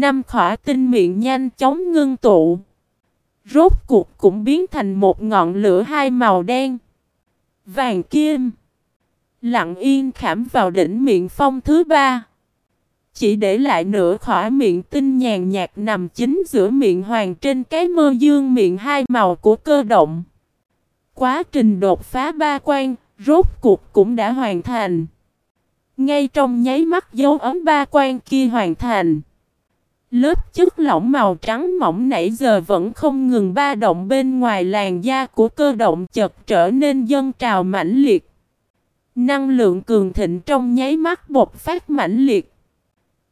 Năm khỏa tinh miệng nhanh chóng ngưng tụ. Rốt cuộc cũng biến thành một ngọn lửa hai màu đen. Vàng kim. Lặng yên khảm vào đỉnh miệng phong thứ ba. Chỉ để lại nửa khỏa miệng tinh nhàn nhạt nằm chính giữa miệng hoàng trên cái mơ dương miệng hai màu của cơ động. Quá trình đột phá ba quan, rốt cuộc cũng đã hoàn thành. Ngay trong nháy mắt dấu ấm ba quan kia hoàn thành. Lớp chất lỏng màu trắng mỏng nãy giờ vẫn không ngừng ba động bên ngoài làn da của cơ động chật trở nên dân trào mãnh liệt. Năng lượng cường thịnh trong nháy mắt bột phát mãnh liệt.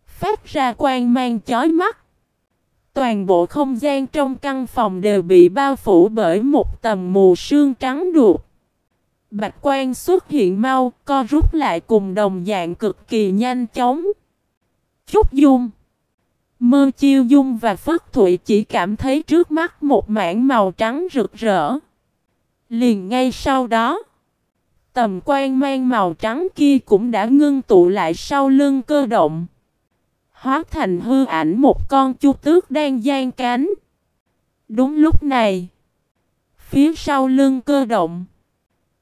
Phát ra quang mang chói mắt. Toàn bộ không gian trong căn phòng đều bị bao phủ bởi một tầm mù sương trắng đục Bạch quan xuất hiện mau, co rút lại cùng đồng dạng cực kỳ nhanh chóng. Chúc dung. Mơ chiêu dung và phất thụy chỉ cảm thấy trước mắt một mảng màu trắng rực rỡ. Liền ngay sau đó, tầm quan mang màu trắng kia cũng đã ngưng tụ lại sau lưng cơ động. Hóa thành hư ảnh một con chu tước đang gian cánh. Đúng lúc này, phía sau lưng cơ động,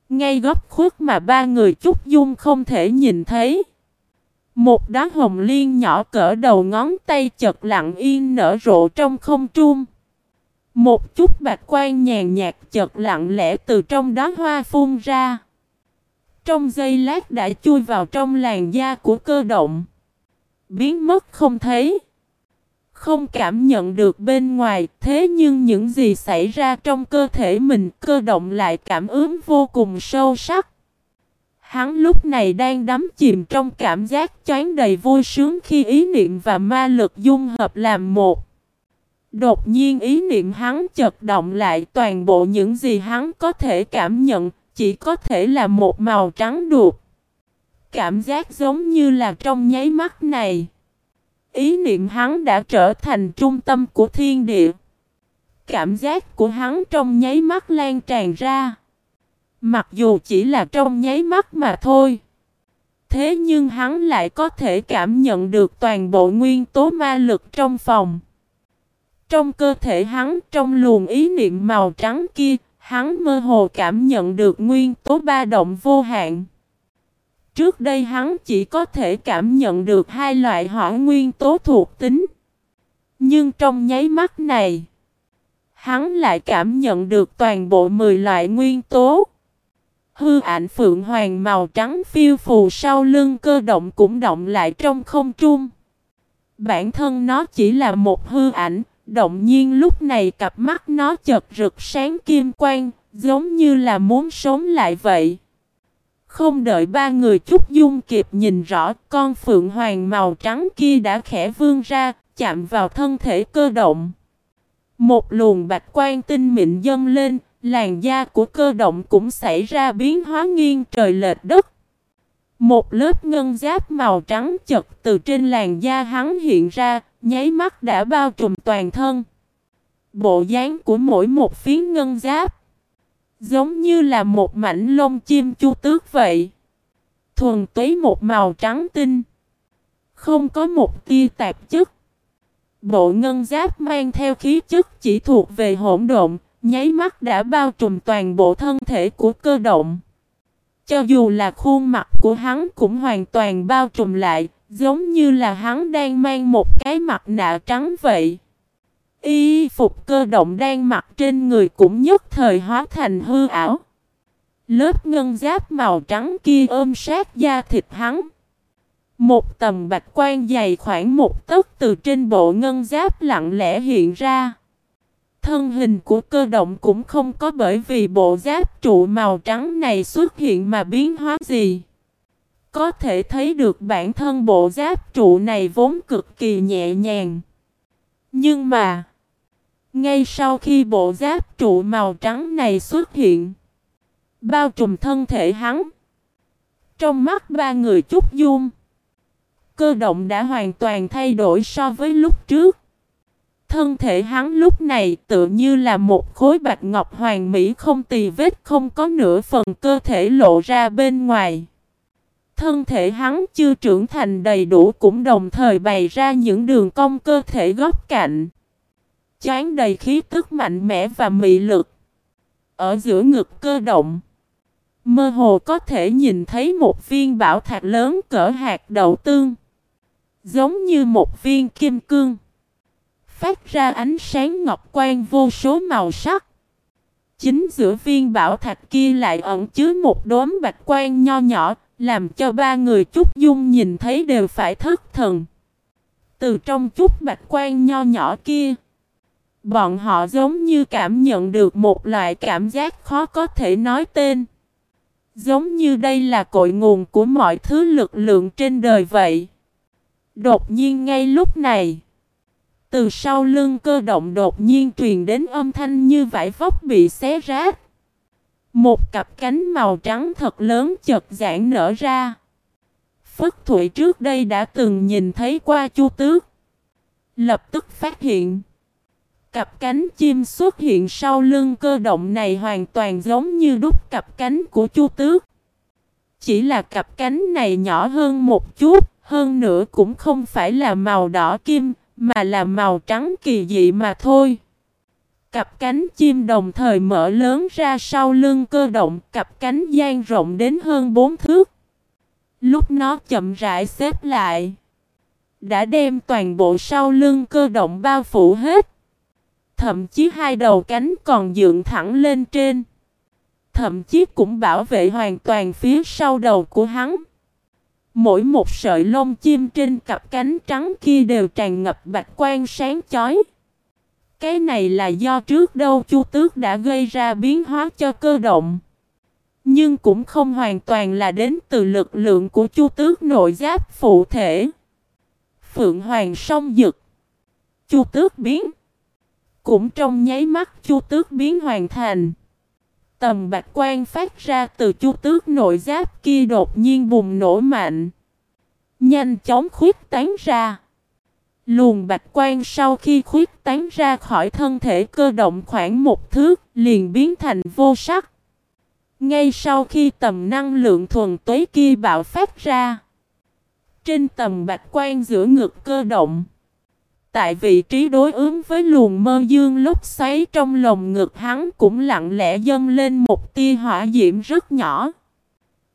ngay góc khuất mà ba người chúc Dung không thể nhìn thấy. Một đá hồng liên nhỏ cỡ đầu ngón tay chật lặng yên nở rộ trong không trung. Một chút bạc quan nhàn nhạt chật lặng lẽ từ trong đó hoa phun ra. Trong giây lát đã chui vào trong làn da của cơ động. Biến mất không thấy. Không cảm nhận được bên ngoài, thế nhưng những gì xảy ra trong cơ thể mình cơ động lại cảm ứng vô cùng sâu sắc. Hắn lúc này đang đắm chìm trong cảm giác choáng đầy vui sướng khi ý niệm và ma lực dung hợp làm một. Đột nhiên ý niệm hắn chật động lại, toàn bộ những gì hắn có thể cảm nhận chỉ có thể là một màu trắng đục. Cảm giác giống như là trong nháy mắt này. Ý niệm hắn đã trở thành trung tâm của thiên địa. Cảm giác của hắn trong nháy mắt lan tràn ra. Mặc dù chỉ là trong nháy mắt mà thôi. Thế nhưng hắn lại có thể cảm nhận được toàn bộ nguyên tố ma lực trong phòng. Trong cơ thể hắn, trong luồng ý niệm màu trắng kia, hắn mơ hồ cảm nhận được nguyên tố ba động vô hạn. Trước đây hắn chỉ có thể cảm nhận được hai loại hỏa nguyên tố thuộc tính. Nhưng trong nháy mắt này, hắn lại cảm nhận được toàn bộ 10 loại nguyên tố. Hư ảnh phượng hoàng màu trắng phiêu phù sau lưng cơ động cũng động lại trong không trung. Bản thân nó chỉ là một hư ảnh, động nhiên lúc này cặp mắt nó chợt rực sáng kim quang, giống như là muốn sống lại vậy. Không đợi ba người chút dung kịp nhìn rõ, con phượng hoàng màu trắng kia đã khẽ vươn ra, chạm vào thân thể cơ động. Một luồng bạch quan tinh mịn dâng lên, làn da của cơ động cũng xảy ra biến hóa nghiêng trời lệch đất. Một lớp ngân giáp màu trắng chật từ trên làn da hắn hiện ra, nháy mắt đã bao trùm toàn thân. Bộ dáng của mỗi một phiến ngân giáp Giống như là một mảnh lông chim chu tước vậy. Thuần túy một màu trắng tinh. Không có một tia tạp chất. Bộ ngân giáp mang theo khí chất chỉ thuộc về hỗn độn, nháy mắt đã bao trùm toàn bộ thân thể của cơ động. Cho dù là khuôn mặt của hắn cũng hoàn toàn bao trùm lại, giống như là hắn đang mang một cái mặt nạ trắng vậy. Y phục cơ động đang mặc trên người cũng nhất thời hóa thành hư ảo. Lớp ngân giáp màu trắng kia ôm sát da thịt hắn. Một tầm bạch quan dày khoảng một tấc từ trên bộ ngân giáp lặng lẽ hiện ra. Thân hình của cơ động cũng không có bởi vì bộ giáp trụ màu trắng này xuất hiện mà biến hóa gì. Có thể thấy được bản thân bộ giáp trụ này vốn cực kỳ nhẹ nhàng. Nhưng mà, ngay sau khi bộ giáp trụ màu trắng này xuất hiện, bao trùm thân thể hắn, trong mắt ba người chút dung, cơ động đã hoàn toàn thay đổi so với lúc trước. Thân thể hắn lúc này tự như là một khối bạch ngọc hoàng mỹ không tì vết, không có nửa phần cơ thể lộ ra bên ngoài. thân thể hắn chưa trưởng thành đầy đủ cũng đồng thời bày ra những đường cong cơ thể góc cạnh. Chán đầy khí tức mạnh mẽ và mị lực. Ở giữa ngực cơ động. Mơ hồ có thể nhìn thấy một viên bảo thạch lớn cỡ hạt đậu tương. Giống như một viên kim cương. Phát ra ánh sáng ngọc quang vô số màu sắc. Chính giữa viên bảo thạch kia lại ẩn chứa một đốm bạch quang nho nhỏ, làm cho ba người Trúc Dung nhìn thấy đều phải thất thần. Từ trong chút bạch quang nho nhỏ kia, bọn họ giống như cảm nhận được một loại cảm giác khó có thể nói tên. Giống như đây là cội nguồn của mọi thứ lực lượng trên đời vậy. Đột nhiên ngay lúc này, từ sau lưng cơ động đột nhiên truyền đến âm thanh như vải vóc bị xé rách. Một cặp cánh màu trắng thật lớn chật giãn nở ra. Phất Thụy trước đây đã từng nhìn thấy qua Chu Tước. Lập tức phát hiện. Cặp cánh chim xuất hiện sau lưng cơ động này hoàn toàn giống như đúc cặp cánh của Chu Tước. Chỉ là cặp cánh này nhỏ hơn một chút, hơn nữa cũng không phải là màu đỏ kim, mà là màu trắng kỳ dị mà thôi. Cặp cánh chim đồng thời mở lớn ra sau lưng cơ động, cặp cánh dang rộng đến hơn 4 thước. Lúc nó chậm rãi xếp lại, đã đem toàn bộ sau lưng cơ động bao phủ hết. Thậm chí hai đầu cánh còn dựng thẳng lên trên. Thậm chí cũng bảo vệ hoàn toàn phía sau đầu của hắn. Mỗi một sợi lông chim trên cặp cánh trắng kia đều tràn ngập bạch quang sáng chói. Cái này là do trước đâu Chu Tước đã gây ra biến hóa cho cơ động. Nhưng cũng không hoàn toàn là đến từ lực lượng của Chu Tước nội giáp phụ thể. Phượng Hoàng song dực. Chu Tước biến. Cũng trong nháy mắt Chu Tước biến hoàn thành. Tầm bạch quan phát ra từ Chu Tước nội giáp kia đột nhiên bùng nổ mạnh. Nhanh chóng khuyết tán ra. Luồng bạch quan sau khi khuyết tán ra khỏi thân thể cơ động khoảng một thước, liền biến thành vô sắc. Ngay sau khi tầm năng lượng thuần tuế kia bạo phát ra, trên tầm bạch quan giữa ngực cơ động, tại vị trí đối ứng với luồng mơ dương lúc xoáy trong lồng ngực hắn cũng lặng lẽ dâng lên một tia hỏa diễm rất nhỏ.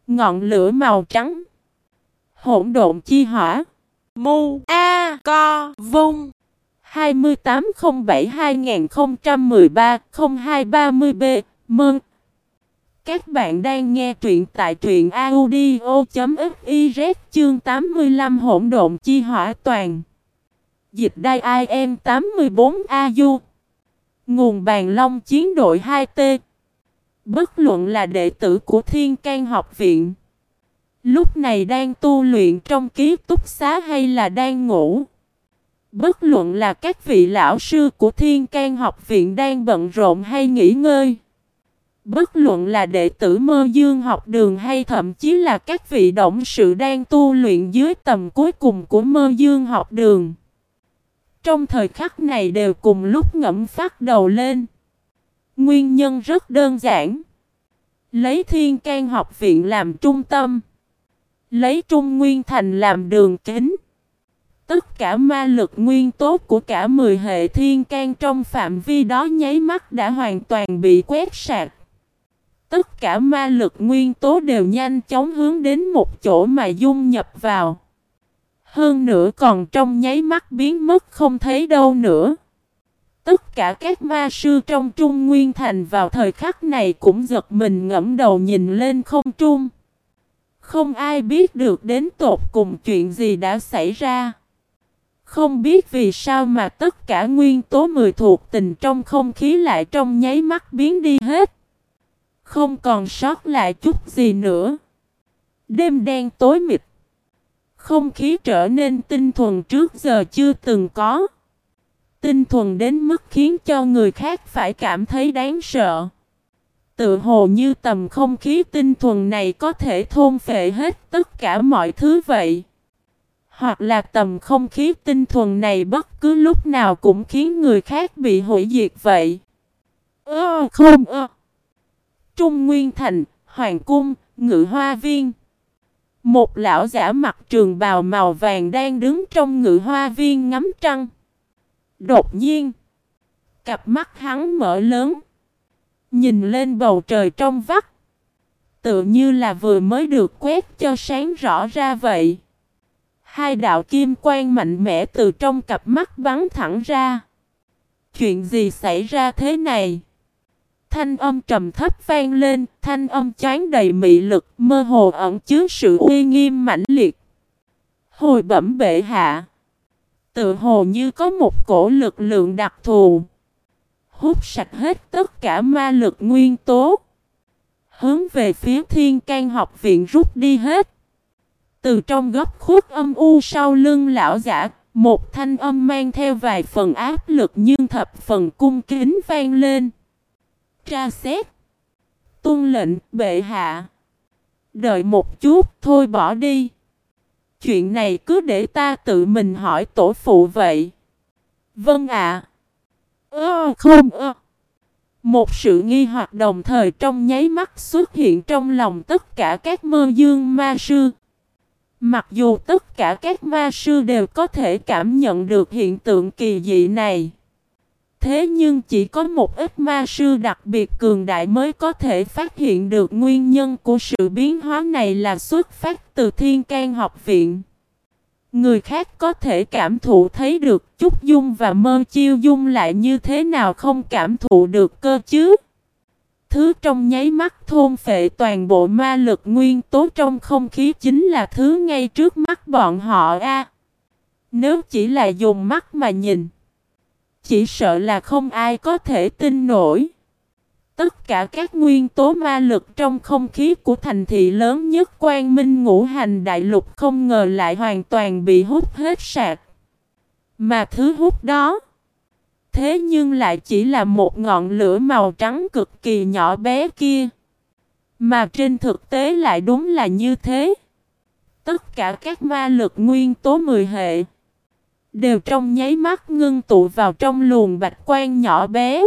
Ngọn lửa màu trắng, hỗn độn chi hỏa. Mu A Co Vung 2807-2013-0230B Mừng! Các bạn đang nghe truyện tại truyện audio.fiz chương 85 hỗn độn chi hỏa toàn. Dịch đai IM 84AU Nguồn bàn long chiến đội 2T Bất luận là đệ tử của Thiên can học viện, Lúc này đang tu luyện trong ký túc xá hay là đang ngủ? Bất luận là các vị lão sư của Thiên can học viện đang bận rộn hay nghỉ ngơi. Bất luận là đệ tử mơ dương học đường hay thậm chí là các vị động sự đang tu luyện dưới tầm cuối cùng của mơ dương học đường. Trong thời khắc này đều cùng lúc ngẫm phát đầu lên. Nguyên nhân rất đơn giản. Lấy thiên can học viện làm trung tâm. Lấy Trung Nguyên Thành làm đường kính. Tất cả ma lực nguyên tố của cả 10 hệ thiên can trong phạm vi đó nháy mắt đã hoàn toàn bị quét sạch. Tất cả ma lực nguyên tố đều nhanh chóng hướng đến một chỗ mà dung nhập vào. Hơn nữa còn trong nháy mắt biến mất không thấy đâu nữa. Tất cả các ma sư trong Trung Nguyên Thành vào thời khắc này cũng giật mình ngẫm đầu nhìn lên không trung. Không ai biết được đến tột cùng chuyện gì đã xảy ra. Không biết vì sao mà tất cả nguyên tố mười thuộc tình trong không khí lại trong nháy mắt biến đi hết. Không còn sót lại chút gì nữa. Đêm đen tối mịt. Không khí trở nên tinh thuần trước giờ chưa từng có. Tinh thuần đến mức khiến cho người khác phải cảm thấy đáng sợ. Tự hồ như tầm không khí tinh thuần này có thể thôn phệ hết tất cả mọi thứ vậy. Hoặc là tầm không khí tinh thuần này bất cứ lúc nào cũng khiến người khác bị hủy diệt vậy. Ơ không ơ. Trung Nguyên Thành, Hoàng Cung, Ngự Hoa Viên. Một lão giả mặc trường bào màu vàng đang đứng trong ngự hoa viên ngắm trăng. Đột nhiên, cặp mắt hắn mở lớn, nhìn lên bầu trời trong vắt. tựa như là vừa mới được quét cho sáng rõ ra vậy. Hai đạo kim quang mạnh mẽ từ trong cặp mắt bắn thẳng ra. Chuyện gì xảy ra thế này? Thanh âm trầm thấp vang lên, thanh âm chán đầy mị lực, mơ hồ ẩn chứa sự uy nghiêm mãnh liệt. Hồi bẩm bệ hạ. Tự hồ như có một cổ lực lượng đặc thù. Hút sạch hết tất cả ma lực nguyên tố. Hướng về phía thiên can học viện rút đi hết. Từ trong góc khuất âm u sau lưng lão giả, một thanh âm mang theo vài phần áp lực nhưng thập phần cung kính vang lên. Tra xét. Tuân lệnh, bệ hạ. Đợi một chút, thôi bỏ đi. Chuyện này cứ để ta tự mình hỏi tổ phụ vậy. Vâng ạ. Ơ không ơ. Một sự nghi hoặc đồng thời trong nháy mắt xuất hiện trong lòng tất cả các mơ dương ma sư. Mặc dù tất cả các ma sư đều có thể cảm nhận được hiện tượng kỳ dị này. Thế nhưng chỉ có một ít ma sư đặc biệt cường đại mới có thể phát hiện được nguyên nhân của sự biến hóa này là xuất phát từ thiên can học viện. Người khác có thể cảm thụ thấy được chút dung và mơ chiêu dung lại như thế nào không cảm thụ được cơ chứ. Thứ trong nháy mắt thôn phệ toàn bộ ma lực nguyên tố trong không khí chính là thứ ngay trước mắt bọn họ a. nếu chỉ là dùng mắt mà nhìn, chỉ sợ là không ai có thể tin nổi. Tất cả các nguyên tố ma lực trong không khí của thành thị lớn nhất quan minh ngũ hành đại lục không ngờ lại hoàn toàn bị hút hết sạc. Mà thứ hút đó, Thế nhưng lại chỉ là một ngọn lửa màu trắng cực kỳ nhỏ bé kia. Mà trên thực tế lại đúng là như thế. Tất cả các ma lực nguyên tố mười hệ đều trong nháy mắt ngưng tụ vào trong luồng bạch quan nhỏ bé.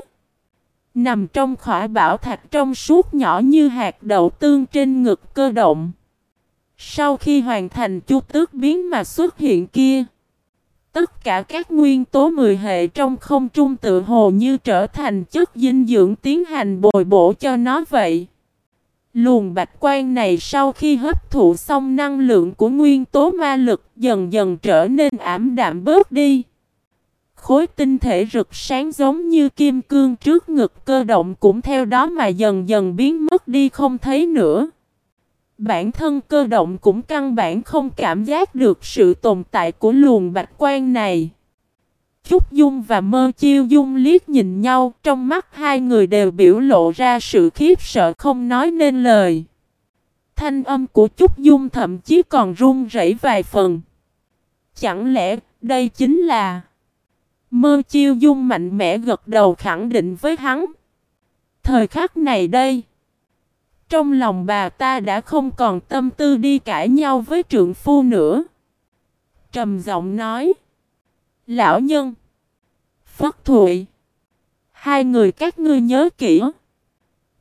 Nằm trong khỏi bảo thạch trong suốt nhỏ như hạt đậu tương trên ngực cơ động. Sau khi hoàn thành chu tước biến mà xuất hiện kia. Tất cả các nguyên tố mười hệ trong không trung tự hồ như trở thành chất dinh dưỡng tiến hành bồi bổ cho nó vậy. Luồng bạch quan này sau khi hấp thụ xong năng lượng của nguyên tố ma lực dần dần trở nên ảm đạm bớt đi. Khối tinh thể rực sáng giống như kim cương trước ngực cơ động cũng theo đó mà dần dần biến mất đi không thấy nữa. Bản thân cơ động cũng căn bản không cảm giác được sự tồn tại của luồng bạch quan này. Trúc Dung và Mơ Chiêu Dung liếc nhìn nhau, trong mắt hai người đều biểu lộ ra sự khiếp sợ không nói nên lời. Thanh âm của Trúc Dung thậm chí còn run rẩy vài phần. Chẳng lẽ đây chính là... Mơ Chiêu Dung mạnh mẽ gật đầu khẳng định với hắn. Thời khắc này đây... Trong lòng bà ta đã không còn tâm tư đi cãi nhau với trượng phu nữa. Trầm giọng nói. Lão nhân. Phất Thụy. Hai người các ngươi nhớ kỹ.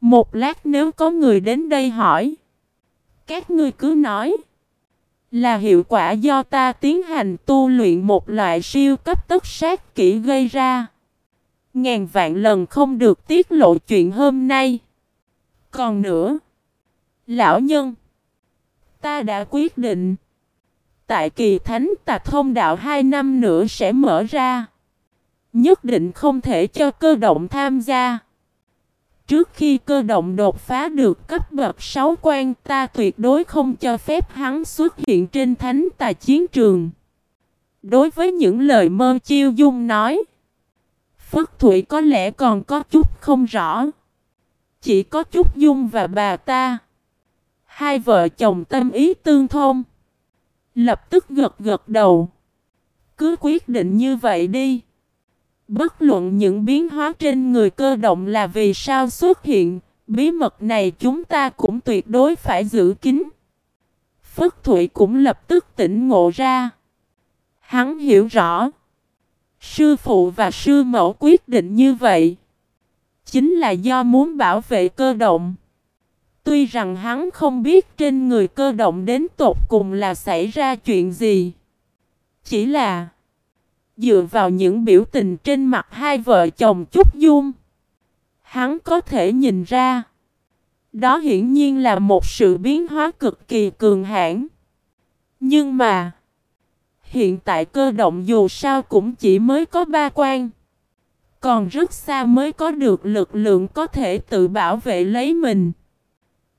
Một lát nếu có người đến đây hỏi. Các ngươi cứ nói. Là hiệu quả do ta tiến hành tu luyện một loại siêu cấp tất sát kỹ gây ra. Ngàn vạn lần không được tiết lộ chuyện hôm nay. Còn nữa, lão nhân, ta đã quyết định, tại kỳ thánh tạc thông đạo hai năm nữa sẽ mở ra. Nhất định không thể cho cơ động tham gia. Trước khi cơ động đột phá được cấp bậc 6 quan ta tuyệt đối không cho phép hắn xuất hiện trên thánh tà chiến trường. Đối với những lời mơ chiêu dung nói, Phất Thụy có lẽ còn có chút không rõ. Chỉ có chút dung và bà ta. Hai vợ chồng tâm ý tương thông. Lập tức gật gật đầu. Cứ quyết định như vậy đi. Bất luận những biến hóa trên người cơ động là vì sao xuất hiện, bí mật này chúng ta cũng tuyệt đối phải giữ kín. Phất Thụy cũng lập tức tỉnh ngộ ra. Hắn hiểu rõ. Sư phụ và sư mẫu quyết định như vậy. Chính là do muốn bảo vệ cơ động. Tuy rằng hắn không biết trên người cơ động đến tột cùng là xảy ra chuyện gì. Chỉ là dựa vào những biểu tình trên mặt hai vợ chồng Trúc Dung. Hắn có thể nhìn ra. Đó hiển nhiên là một sự biến hóa cực kỳ cường hãn. Nhưng mà, hiện tại cơ động dù sao cũng chỉ mới có ba quan. Còn rất xa mới có được lực lượng có thể tự bảo vệ lấy mình.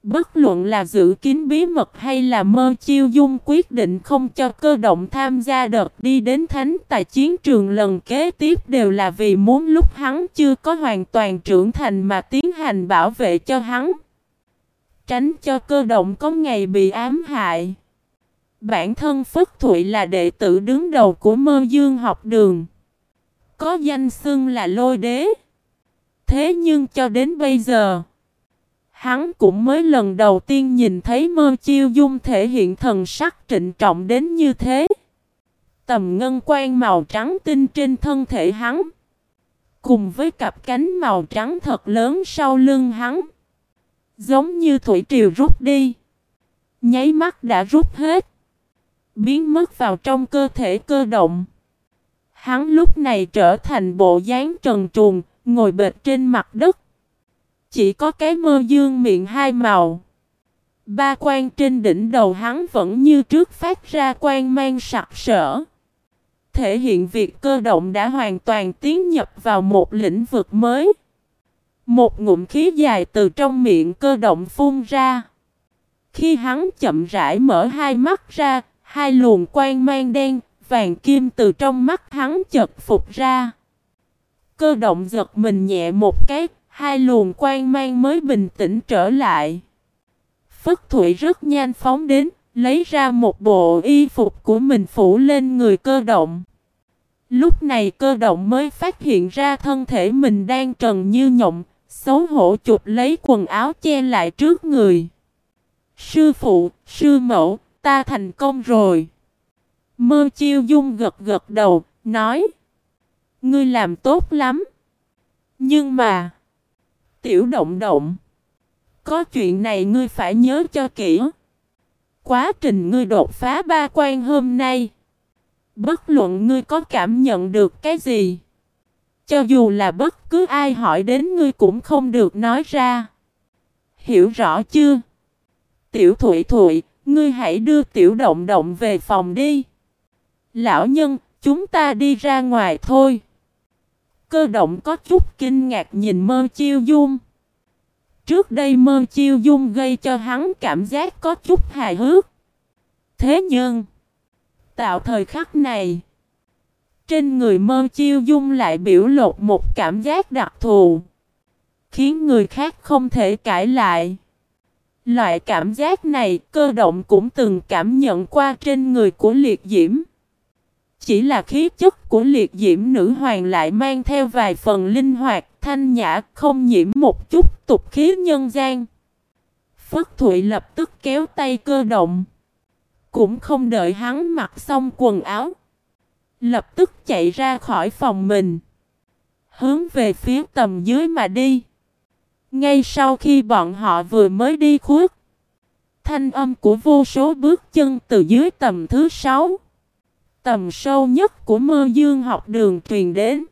Bất luận là giữ kín bí mật hay là mơ chiêu dung quyết định không cho cơ động tham gia đợt đi đến thánh tài chiến trường lần kế tiếp đều là vì muốn lúc hắn chưa có hoàn toàn trưởng thành mà tiến hành bảo vệ cho hắn. Tránh cho cơ động có ngày bị ám hại. Bản thân Phất Thụy là đệ tử đứng đầu của mơ dương học đường. Có danh xưng là lôi đế. Thế nhưng cho đến bây giờ Hắn cũng mới lần đầu tiên nhìn thấy mơ chiêu dung thể hiện thần sắc trịnh trọng đến như thế. Tầm ngân quan màu trắng tinh trên thân thể hắn. Cùng với cặp cánh màu trắng thật lớn sau lưng hắn. Giống như thủy triều rút đi. Nháy mắt đã rút hết. Biến mất vào trong cơ thể cơ động. Hắn lúc này trở thành bộ dáng trần truồng, ngồi bệt trên mặt đất. Chỉ có cái mơ dương miệng hai màu. Ba quan trên đỉnh đầu hắn vẫn như trước phát ra quan mang sặc sỡ. Thể hiện việc cơ động đã hoàn toàn tiến nhập vào một lĩnh vực mới. Một ngụm khí dài từ trong miệng cơ động phun ra. Khi hắn chậm rãi mở hai mắt ra, hai luồng quan mang đen, vàng kim từ trong mắt hắn chợt phục ra. Cơ động giật mình nhẹ một cái, Hai luồng quan mang mới bình tĩnh trở lại. Phất Thụy rất nhanh phóng đến, lấy ra một bộ y phục của mình phủ lên người cơ động. Lúc này cơ động mới phát hiện ra thân thể mình đang trần như nhộng, xấu hổ chụp lấy quần áo che lại trước người. Sư phụ, sư mẫu, ta thành công rồi. Mơ chiêu dung gật gật đầu, nói. Ngươi làm tốt lắm. Nhưng mà... Tiểu động động. Có chuyện này ngươi phải nhớ cho kỹ. Quá trình ngươi đột phá ba quan hôm nay. Bất luận ngươi có cảm nhận được cái gì. Cho dù là bất cứ ai hỏi đến ngươi cũng không được nói ra. Hiểu rõ chưa? Tiểu thụy thụy, ngươi hãy đưa tiểu động động về phòng đi. Lão nhân, chúng ta đi ra ngoài thôi. Cơ động có chút kinh ngạc nhìn mơ chiêu dung. Trước đây mơ chiêu dung gây cho hắn cảm giác có chút hài hước. Thế nhưng, tạo thời khắc này, trên người mơ chiêu dung lại biểu lộ một cảm giác đặc thù, khiến người khác không thể cãi lại. Loại cảm giác này cơ động cũng từng cảm nhận qua trên người của liệt diễm. Chỉ là khí chất của liệt diễm nữ hoàng lại mang theo vài phần linh hoạt, thanh nhã, không nhiễm một chút tục khí nhân gian. Phất Thụy lập tức kéo tay cơ động. Cũng không đợi hắn mặc xong quần áo. Lập tức chạy ra khỏi phòng mình. Hướng về phía tầm dưới mà đi. Ngay sau khi bọn họ vừa mới đi khuất. Thanh âm của vô số bước chân từ dưới tầm thứ sáu Tầm sâu nhất của mơ dương học đường truyền đến.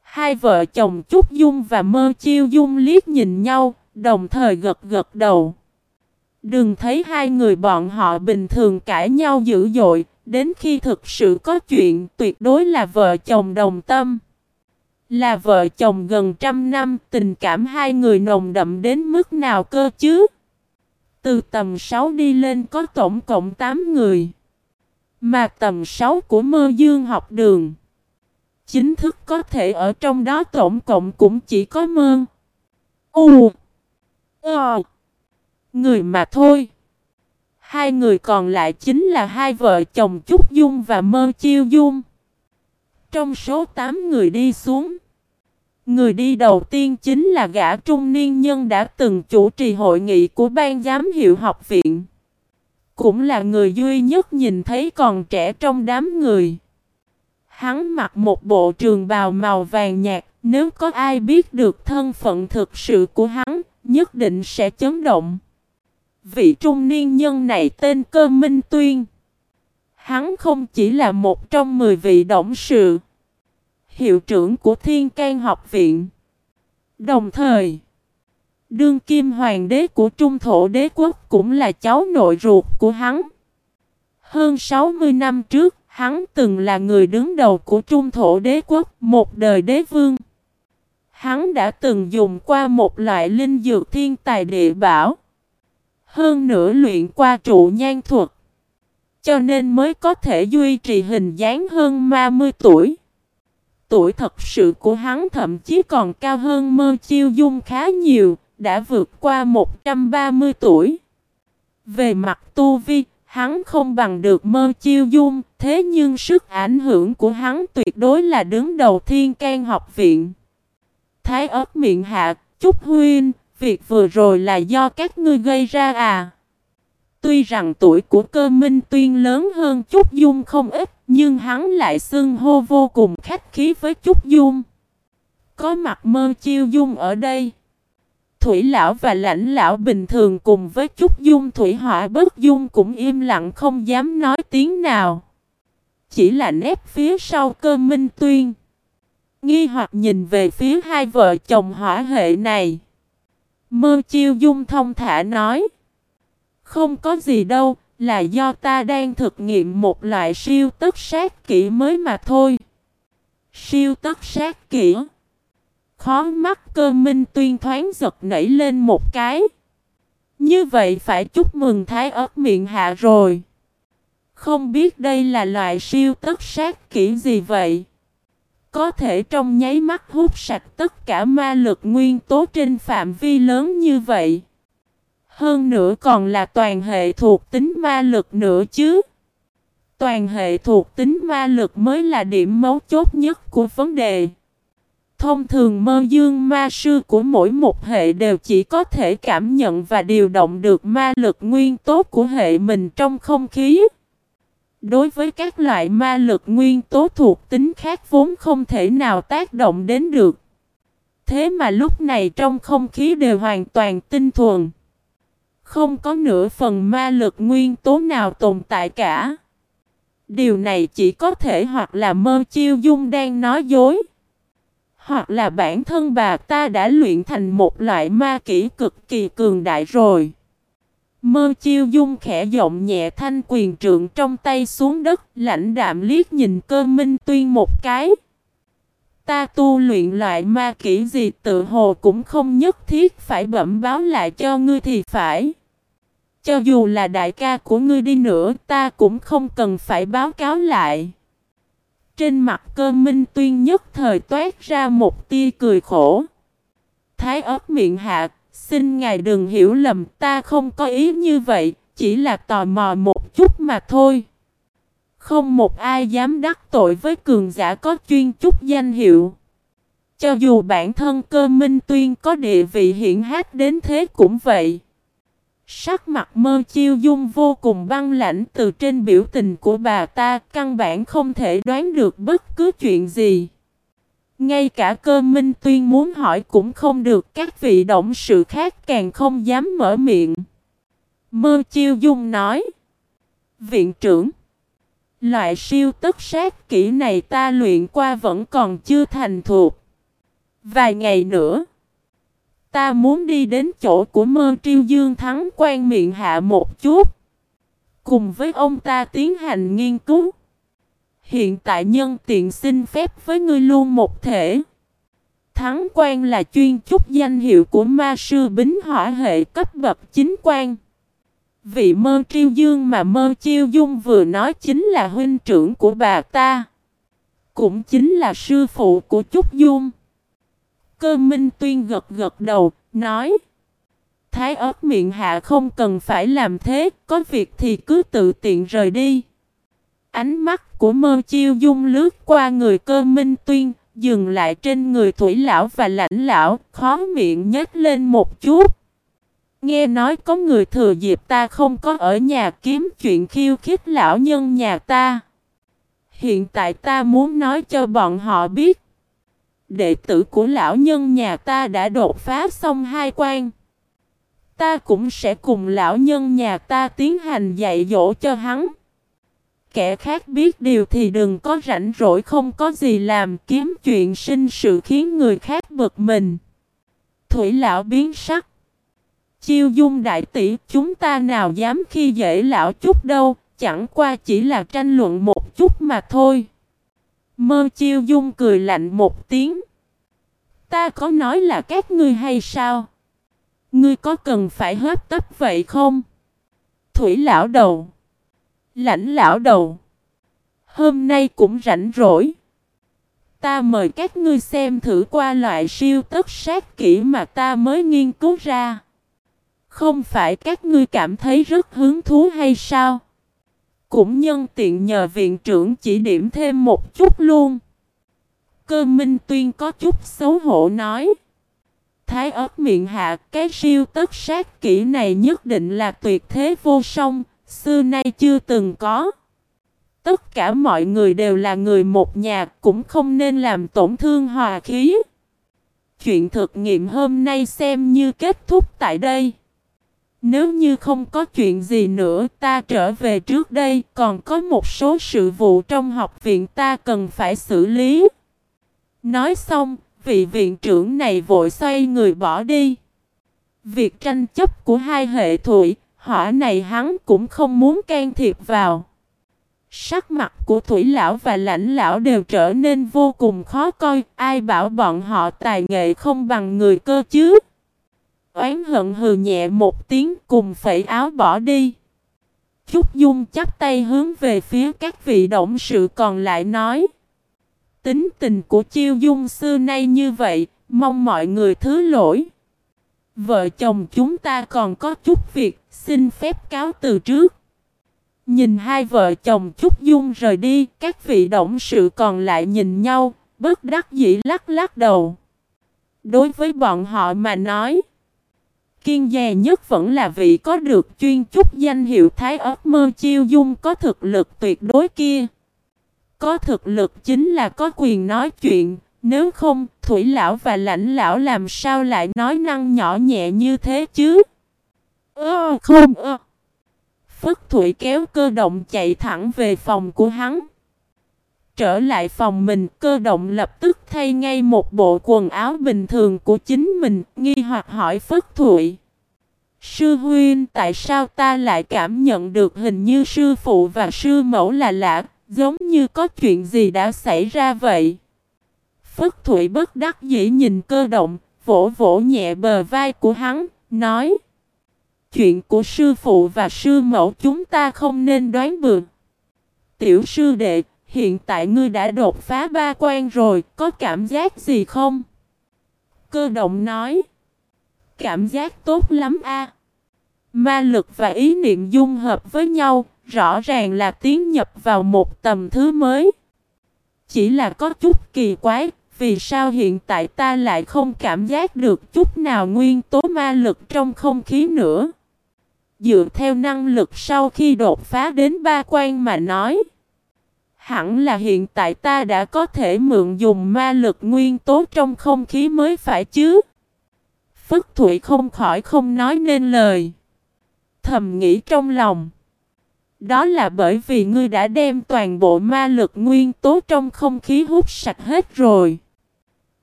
Hai vợ chồng Trúc Dung và Mơ Chiêu Dung liếc nhìn nhau, đồng thời gật gật đầu. Đừng thấy hai người bọn họ bình thường cãi nhau dữ dội, đến khi thực sự có chuyện tuyệt đối là vợ chồng đồng tâm. Là vợ chồng gần trăm năm, tình cảm hai người nồng đậm đến mức nào cơ chứ? Từ tầm 6 đi lên có tổng cộng 8 người. Mà tầm 6 của mơ dương học đường. Chính thức có thể ở trong đó tổng cộng cũng chỉ có mơ. U. Ờ. Người mà thôi. Hai người còn lại chính là hai vợ chồng Trúc Dung và Mơ Chiêu Dung. Trong số 8 người đi xuống. Người đi đầu tiên chính là gã trung niên nhân đã từng chủ trì hội nghị của ban giám hiệu học viện. Cũng là người duy nhất nhìn thấy còn trẻ trong đám người. Hắn mặc một bộ trường bào màu vàng nhạt, nếu có ai biết được thân phận thực sự của hắn, nhất định sẽ chấn động. Vị trung niên nhân này tên Cơ Minh Tuyên. Hắn không chỉ là một trong mười sự, hiệu trưởng của Thiên can học viện. Đồng thời, đương kim hoàng đế của Trung Thổ đế quốc cũng là cháu nội ruột của hắn. Hơn 60 năm trước, hắn từng là người đứng đầu của Trung Thổ đế quốc, một đời đế vương. Hắn đã từng dùng qua một loại linh dược thiên tài địa bảo. Hơn nữa luyện qua trụ nhan thuật. Cho nên mới có thể duy trì hình dáng hơn 30 tuổi. Tuổi thật sự của hắn thậm chí còn cao hơn mơ chiêu dung khá nhiều, đã vượt qua 130 tuổi. Về mặt tu vi, hắn không bằng được mơ chiêu dung, thế nhưng sức ảnh hưởng của hắn tuyệt đối là đứng đầu thiên can học viện. Thái ớt miệng hạ, chúc Huyên, việc vừa rồi là do các ngươi gây ra à? Tuy rằng tuổi của cơ minh tuyên lớn hơn Trúc Dung không ít, nhưng hắn lại xưng hô vô cùng khách khí với Trúc Dung. Có mặt mơ chiêu dung ở đây. Thủy lão và lãnh lão bình thường cùng với chút Dung Thủy hỏa bất dung cũng im lặng không dám nói tiếng nào. Chỉ là nép phía sau cơ minh tuyên. Nghi hoặc nhìn về phía hai vợ chồng hỏa hệ này. Mơ chiêu dung thông thả nói. Không có gì đâu, là do ta đang thực nghiệm một loại siêu tất sát kỹ mới mà thôi. Siêu tất sát kỹ. Khó mắt cơ minh tuyên thoáng giật nảy lên một cái. Như vậy phải chúc mừng thái ớt miệng hạ rồi. Không biết đây là loại siêu tất sát kỹ gì vậy? Có thể trong nháy mắt hút sạch tất cả ma lực nguyên tố trên phạm vi lớn như vậy. Hơn nữa còn là toàn hệ thuộc tính ma lực nữa chứ. Toàn hệ thuộc tính ma lực mới là điểm mấu chốt nhất của vấn đề. Thông thường mơ dương ma sư của mỗi một hệ đều chỉ có thể cảm nhận và điều động được ma lực nguyên tố của hệ mình trong không khí. Đối với các loại ma lực nguyên tố thuộc tính khác vốn không thể nào tác động đến được. Thế mà lúc này trong không khí đều hoàn toàn tinh thuần. Không có nửa phần ma lực nguyên tố nào tồn tại cả. Điều này chỉ có thể hoặc là mơ chiêu dung đang nói dối. Hoặc là bản thân bà ta đã luyện thành một loại ma kỹ cực kỳ cường đại rồi. Mơ chiêu dung khẽ giọng nhẹ thanh quyền trượng trong tay xuống đất, lãnh đạm liếc nhìn cơ minh tuyên một cái. Ta tu luyện loại ma kỹ gì tự hồ cũng không nhất thiết phải bẩm báo lại cho ngươi thì phải. Cho dù là đại ca của ngươi đi nữa ta cũng không cần phải báo cáo lại. Trên mặt cơ minh tuyên nhất thời toát ra một tia cười khổ. Thái ớt miệng hạ, xin ngài đừng hiểu lầm ta không có ý như vậy, chỉ là tò mò một chút mà thôi. Không một ai dám đắc tội với cường giả có chuyên chút danh hiệu. Cho dù bản thân cơ minh tuyên có địa vị hiện hát đến thế cũng vậy. Sắc mặt mơ chiêu dung vô cùng băng lãnh từ trên biểu tình của bà ta, căn bản không thể đoán được bất cứ chuyện gì. Ngay cả cơ minh tuyên muốn hỏi cũng không được, các vị động sự khác càng không dám mở miệng. Mơ chiêu dung nói. Viện trưởng. Loại siêu tất sát kỹ này ta luyện qua vẫn còn chưa thành thuộc. Vài ngày nữa. Ta muốn đi đến chỗ của mơ triêu dương thắng quan miệng hạ một chút. Cùng với ông ta tiến hành nghiên cứu. Hiện tại nhân tiện xin phép với ngươi luôn một thể. Thắng quan là chuyên chúc danh hiệu của ma sư bính hỏa hệ cấp bậc chính quan. Vị mơ triêu dương mà mơ chiêu dung vừa nói chính là huynh trưởng của bà ta. Cũng chính là sư phụ của Trúc Dung. Cơ Minh Tuyên gật gật đầu, nói Thái ớt miệng hạ không cần phải làm thế, có việc thì cứ tự tiện rời đi. Ánh mắt của mơ chiêu dung lướt qua người cơ Minh Tuyên, dừng lại trên người thủy lão và lãnh lão, khó miệng nhếch lên một chút. Nghe nói có người thừa dịp ta không có ở nhà kiếm chuyện khiêu khích lão nhân nhà ta. Hiện tại ta muốn nói cho bọn họ biết. Đệ tử của lão nhân nhà ta đã đột phá xong hai quan. Ta cũng sẽ cùng lão nhân nhà ta tiến hành dạy dỗ cho hắn. Kẻ khác biết điều thì đừng có rảnh rỗi không có gì làm kiếm chuyện sinh sự khiến người khác bực mình. Thủy lão biến sắc. Chiêu dung đại tỷ chúng ta nào dám khi dễ lão chút đâu, chẳng qua chỉ là tranh luận một chút mà thôi. Mơ chiêu dung cười lạnh một tiếng. Ta có nói là các ngươi hay sao? Ngươi có cần phải hấp tấp vậy không? Thủy lão đầu. Lãnh lão đầu. Hôm nay cũng rảnh rỗi. Ta mời các ngươi xem thử qua loại siêu tất sát kỹ mà ta mới nghiên cứu ra. Không phải các ngươi cảm thấy rất hứng thú hay sao? Cũng nhân tiện nhờ viện trưởng chỉ điểm thêm một chút luôn. Cơ minh tuyên có chút xấu hổ nói. Thái ớt miệng hạ cái siêu tất sát kỹ này nhất định là tuyệt thế vô song, xưa nay chưa từng có. Tất cả mọi người đều là người một nhà, cũng không nên làm tổn thương hòa khí. Chuyện thực nghiệm hôm nay xem như kết thúc tại đây. Nếu như không có chuyện gì nữa ta trở về trước đây còn có một số sự vụ trong học viện ta cần phải xử lý. Nói xong, vị viện trưởng này vội xoay người bỏ đi. Việc tranh chấp của hai hệ thủy, hỏa này hắn cũng không muốn can thiệp vào. Sắc mặt của Thủy Lão và Lãnh Lão đều trở nên vô cùng khó coi, ai bảo bọn họ tài nghệ không bằng người cơ chứ. Oán hận hừ nhẹ một tiếng cùng phẩy áo bỏ đi. Trúc Dung chắp tay hướng về phía các vị động sự còn lại nói. Tính tình của Chiêu Dung xưa nay như vậy, mong mọi người thứ lỗi. Vợ chồng chúng ta còn có chút việc, xin phép cáo từ trước. Nhìn hai vợ chồng Trúc Dung rời đi, các vị động sự còn lại nhìn nhau, bất đắc dĩ lắc lắc đầu. Đối với bọn họ mà nói, kiên dè nhất vẫn là vị có được chuyên chúc danh hiệu Thái ớt mơ chiêu dung có thực lực tuyệt đối kia. Có thực lực chính là có quyền nói chuyện, nếu không, Thủy Lão và Lãnh Lão làm sao lại nói năng nhỏ nhẹ như thế chứ? Ơ không ơ. Phất Thủy kéo cơ động chạy thẳng về phòng của hắn. Trở lại phòng mình, cơ động lập tức thay ngay một bộ quần áo bình thường của chính mình, nghi hoặc hỏi Phất Thụy. Sư huynh tại sao ta lại cảm nhận được hình như sư phụ và sư mẫu là lạ, giống như có chuyện gì đã xảy ra vậy? Phất Thụy bất đắc dĩ nhìn cơ động, vỗ vỗ nhẹ bờ vai của hắn, nói Chuyện của sư phụ và sư mẫu chúng ta không nên đoán bừa. Tiểu sư đệ, hiện tại ngươi đã đột phá ba quan rồi, có cảm giác gì không? Cơ động nói Cảm giác tốt lắm a. Ma lực và ý niệm dung hợp với nhau, rõ ràng là tiến nhập vào một tầm thứ mới. Chỉ là có chút kỳ quái, vì sao hiện tại ta lại không cảm giác được chút nào nguyên tố ma lực trong không khí nữa? Dựa theo năng lực sau khi đột phá đến ba quan mà nói. Hẳn là hiện tại ta đã có thể mượn dùng ma lực nguyên tố trong không khí mới phải chứ. Phất Thụy không khỏi không nói nên lời. Thầm nghĩ trong lòng. Đó là bởi vì ngươi đã đem toàn bộ ma lực nguyên tố trong không khí hút sạch hết rồi.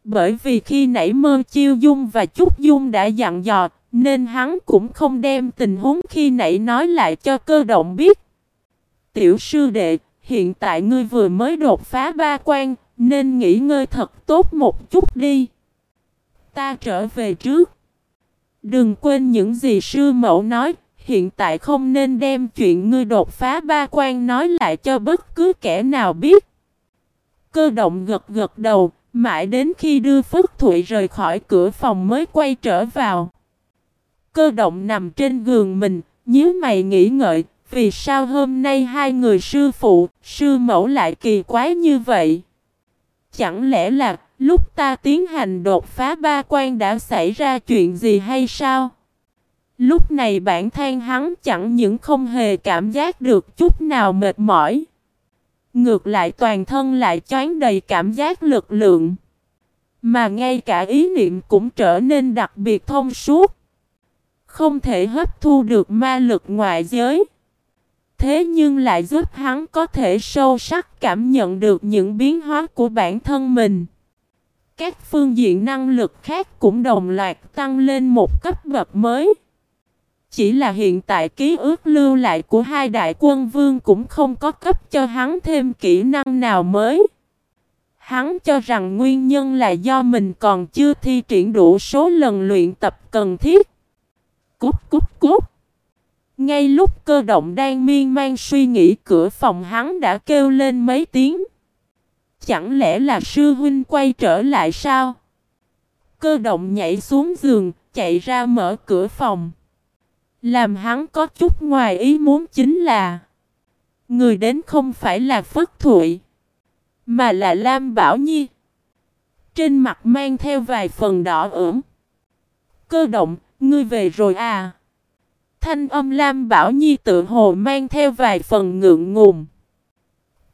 Bởi vì khi nãy mơ chiêu dung và chúc dung đã dặn dò, nên hắn cũng không đem tình huống khi nãy nói lại cho cơ động biết. Tiểu sư đệ, hiện tại ngươi vừa mới đột phá ba quan, nên nghỉ ngơi thật tốt một chút đi. Ta trở về trước. Đừng quên những gì sư mẫu nói, hiện tại không nên đem chuyện ngươi đột phá ba quan nói lại cho bất cứ kẻ nào biết. Cơ động gật gật đầu, mãi đến khi đưa Phất Thụy rời khỏi cửa phòng mới quay trở vào. Cơ động nằm trên giường mình, nhíu mày nghĩ ngợi, vì sao hôm nay hai người sư phụ, sư mẫu lại kỳ quái như vậy? Chẳng lẽ là lúc ta tiến hành đột phá ba quan đã xảy ra chuyện gì hay sao? Lúc này bản thân hắn chẳng những không hề cảm giác được chút nào mệt mỏi. Ngược lại toàn thân lại choáng đầy cảm giác lực lượng. Mà ngay cả ý niệm cũng trở nên đặc biệt thông suốt. Không thể hấp thu được ma lực ngoại giới. Thế nhưng lại giúp hắn có thể sâu sắc cảm nhận được những biến hóa của bản thân mình. Các phương diện năng lực khác cũng đồng loạt tăng lên một cấp bậc mới. Chỉ là hiện tại ký ức lưu lại của hai đại quân vương cũng không có cấp cho hắn thêm kỹ năng nào mới. Hắn cho rằng nguyên nhân là do mình còn chưa thi triển đủ số lần luyện tập cần thiết. Cút cút cút. Ngay lúc cơ động đang miên man suy nghĩ cửa phòng hắn đã kêu lên mấy tiếng. Chẳng lẽ là sư huynh quay trở lại sao? Cơ động nhảy xuống giường, chạy ra mở cửa phòng. Làm hắn có chút ngoài ý muốn chính là Người đến không phải là Phất Thụy Mà là Lam Bảo Nhi Trên mặt mang theo vài phần đỏ ửng Cơ động, ngươi về rồi à Thanh âm Lam Bảo Nhi tự hồ mang theo vài phần ngượng ngùng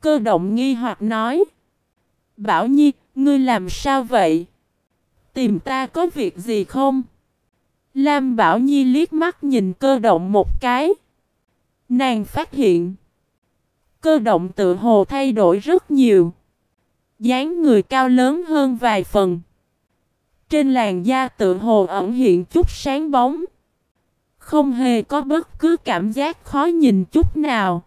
Cơ động nghi hoặc nói Bảo Nhi, ngươi làm sao vậy? Tìm ta có việc gì không? Lam Bảo Nhi liếc mắt nhìn cơ động một cái. Nàng phát hiện. Cơ động tự hồ thay đổi rất nhiều. dáng người cao lớn hơn vài phần. Trên làn da tự hồ ẩn hiện chút sáng bóng. Không hề có bất cứ cảm giác khó nhìn chút nào.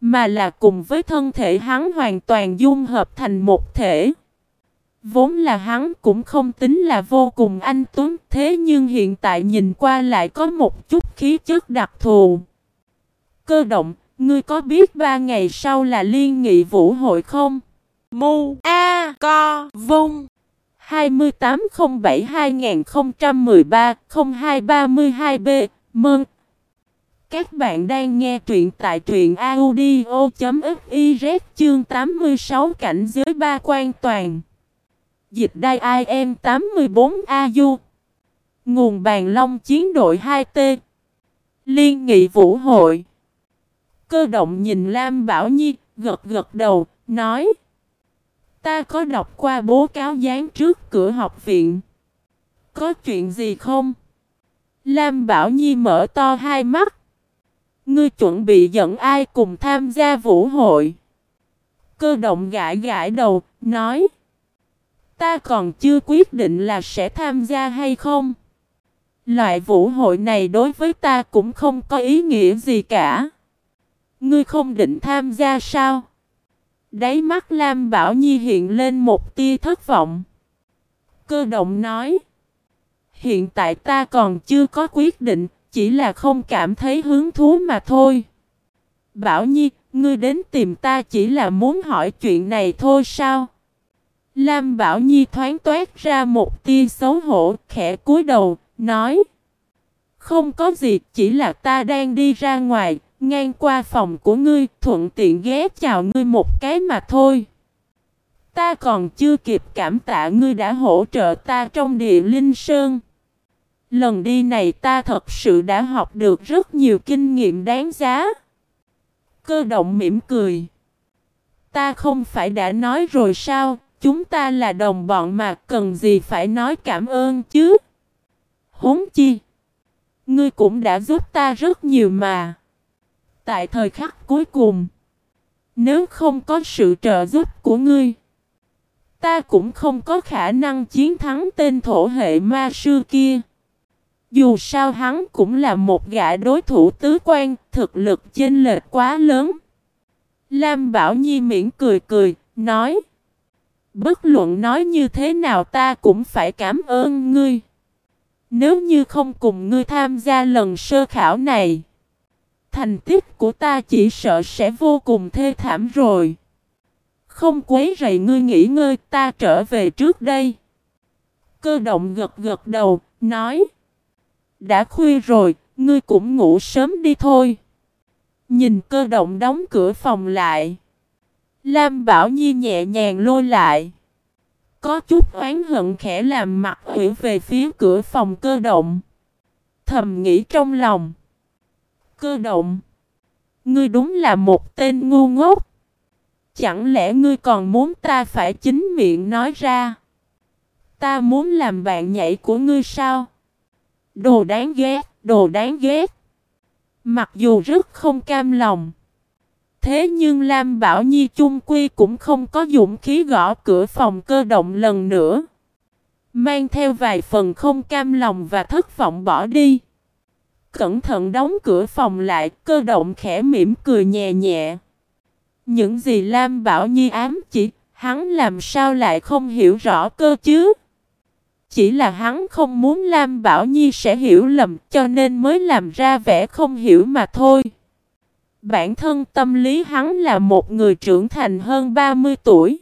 Mà là cùng với thân thể hắn hoàn toàn dung hợp thành một thể. Vốn là hắn cũng không tính là vô cùng anh tuấn thế nhưng hiện tại nhìn qua lại có một chút khí chất đặc thù. Cơ động, ngươi có biết ba ngày sau là liên nghị vũ hội không? Mu A Co Vung 2807-2013-0232B Mơn. Các bạn đang nghe truyện tại truyện audio.fiz chương 86 cảnh giới ba quan toàn. Dịch đai IM 84AU Nguồn bàn long chiến đội 2T Liên nghị vũ hội. Cơ động nhìn Lam Bảo Nhi, gật gật đầu, Nói Ta có đọc qua bố cáo dán trước cửa học viện Có chuyện gì không? Lam Bảo Nhi mở to hai mắt Ngươi chuẩn bị dẫn ai cùng tham gia vũ hội Cơ động gãi gãi đầu, Nói Ta còn chưa quyết định là sẽ tham gia hay không. Loại vũ hội này đối với ta cũng không có ý nghĩa gì cả. Ngươi không định tham gia sao? Đáy mắt Lam Bảo Nhi hiện lên một tia thất vọng. Cơ động nói. Hiện tại ta còn chưa có quyết định, chỉ là không cảm thấy hứng thú mà thôi. Bảo Nhi, ngươi đến tìm ta chỉ là muốn hỏi chuyện này thôi sao? Lam Bảo Nhi thoáng toát ra một tia xấu hổ, khẽ cúi đầu, nói Không có gì, chỉ là ta đang đi ra ngoài, ngang qua phòng của ngươi, thuận tiện ghé chào ngươi một cái mà thôi. Ta còn chưa kịp cảm tạ ngươi đã hỗ trợ ta trong địa linh sơn. Lần đi này ta thật sự đã học được rất nhiều kinh nghiệm đáng giá. Cơ động mỉm cười. Ta không phải đã nói rồi sao, Chúng ta là đồng bọn mà cần gì phải nói cảm ơn chứ. Huống chi. Ngươi cũng đã giúp ta rất nhiều mà. Tại thời khắc cuối cùng. Nếu không có sự trợ giúp của ngươi. Ta cũng không có khả năng chiến thắng tên thổ hệ ma sư kia. Dù sao hắn cũng là một gã đối thủ tứ quan, thực lực chênh lệch quá lớn. Lam Bảo Nhi miễn cười cười, nói. Bất luận nói như thế nào ta cũng phải cảm ơn ngươi. Nếu như không cùng ngươi tham gia lần sơ khảo này, thành tích của ta chỉ sợ sẽ vô cùng thê thảm rồi. Không quấy rầy ngươi nghỉ ngơi ta trở về trước đây. Cơ động gật gật đầu, nói. Đã khuya rồi, ngươi cũng ngủ sớm đi thôi. Nhìn cơ động đóng cửa phòng lại. Lam Bảo Nhi nhẹ nhàng lôi lại. Có chút oán hận khẽ làm mặt hủy về phía cửa phòng cơ động. Thầm nghĩ trong lòng. Cơ động. Ngươi đúng là một tên ngu ngốc. Chẳng lẽ ngươi còn muốn ta phải chính miệng nói ra? Ta muốn làm bạn nhảy của ngươi sao? Đồ đáng ghét. Đồ đáng ghét. Mặc dù rất không cam lòng. Thế nhưng Lam Bảo Nhi chung quy cũng không có dũng khí gõ cửa phòng cơ động lần nữa. Mang theo vài phần không cam lòng và thất vọng bỏ đi. Cẩn thận đóng cửa phòng lại, cơ động khẽ mỉm cười nhẹ nhẹ. Những gì Lam Bảo Nhi ám chỉ, hắn làm sao lại không hiểu rõ cơ chứ? Chỉ là hắn không muốn Lam Bảo Nhi sẽ hiểu lầm cho nên mới làm ra vẻ không hiểu mà thôi. Bản thân tâm lý hắn là một người trưởng thành hơn 30 tuổi.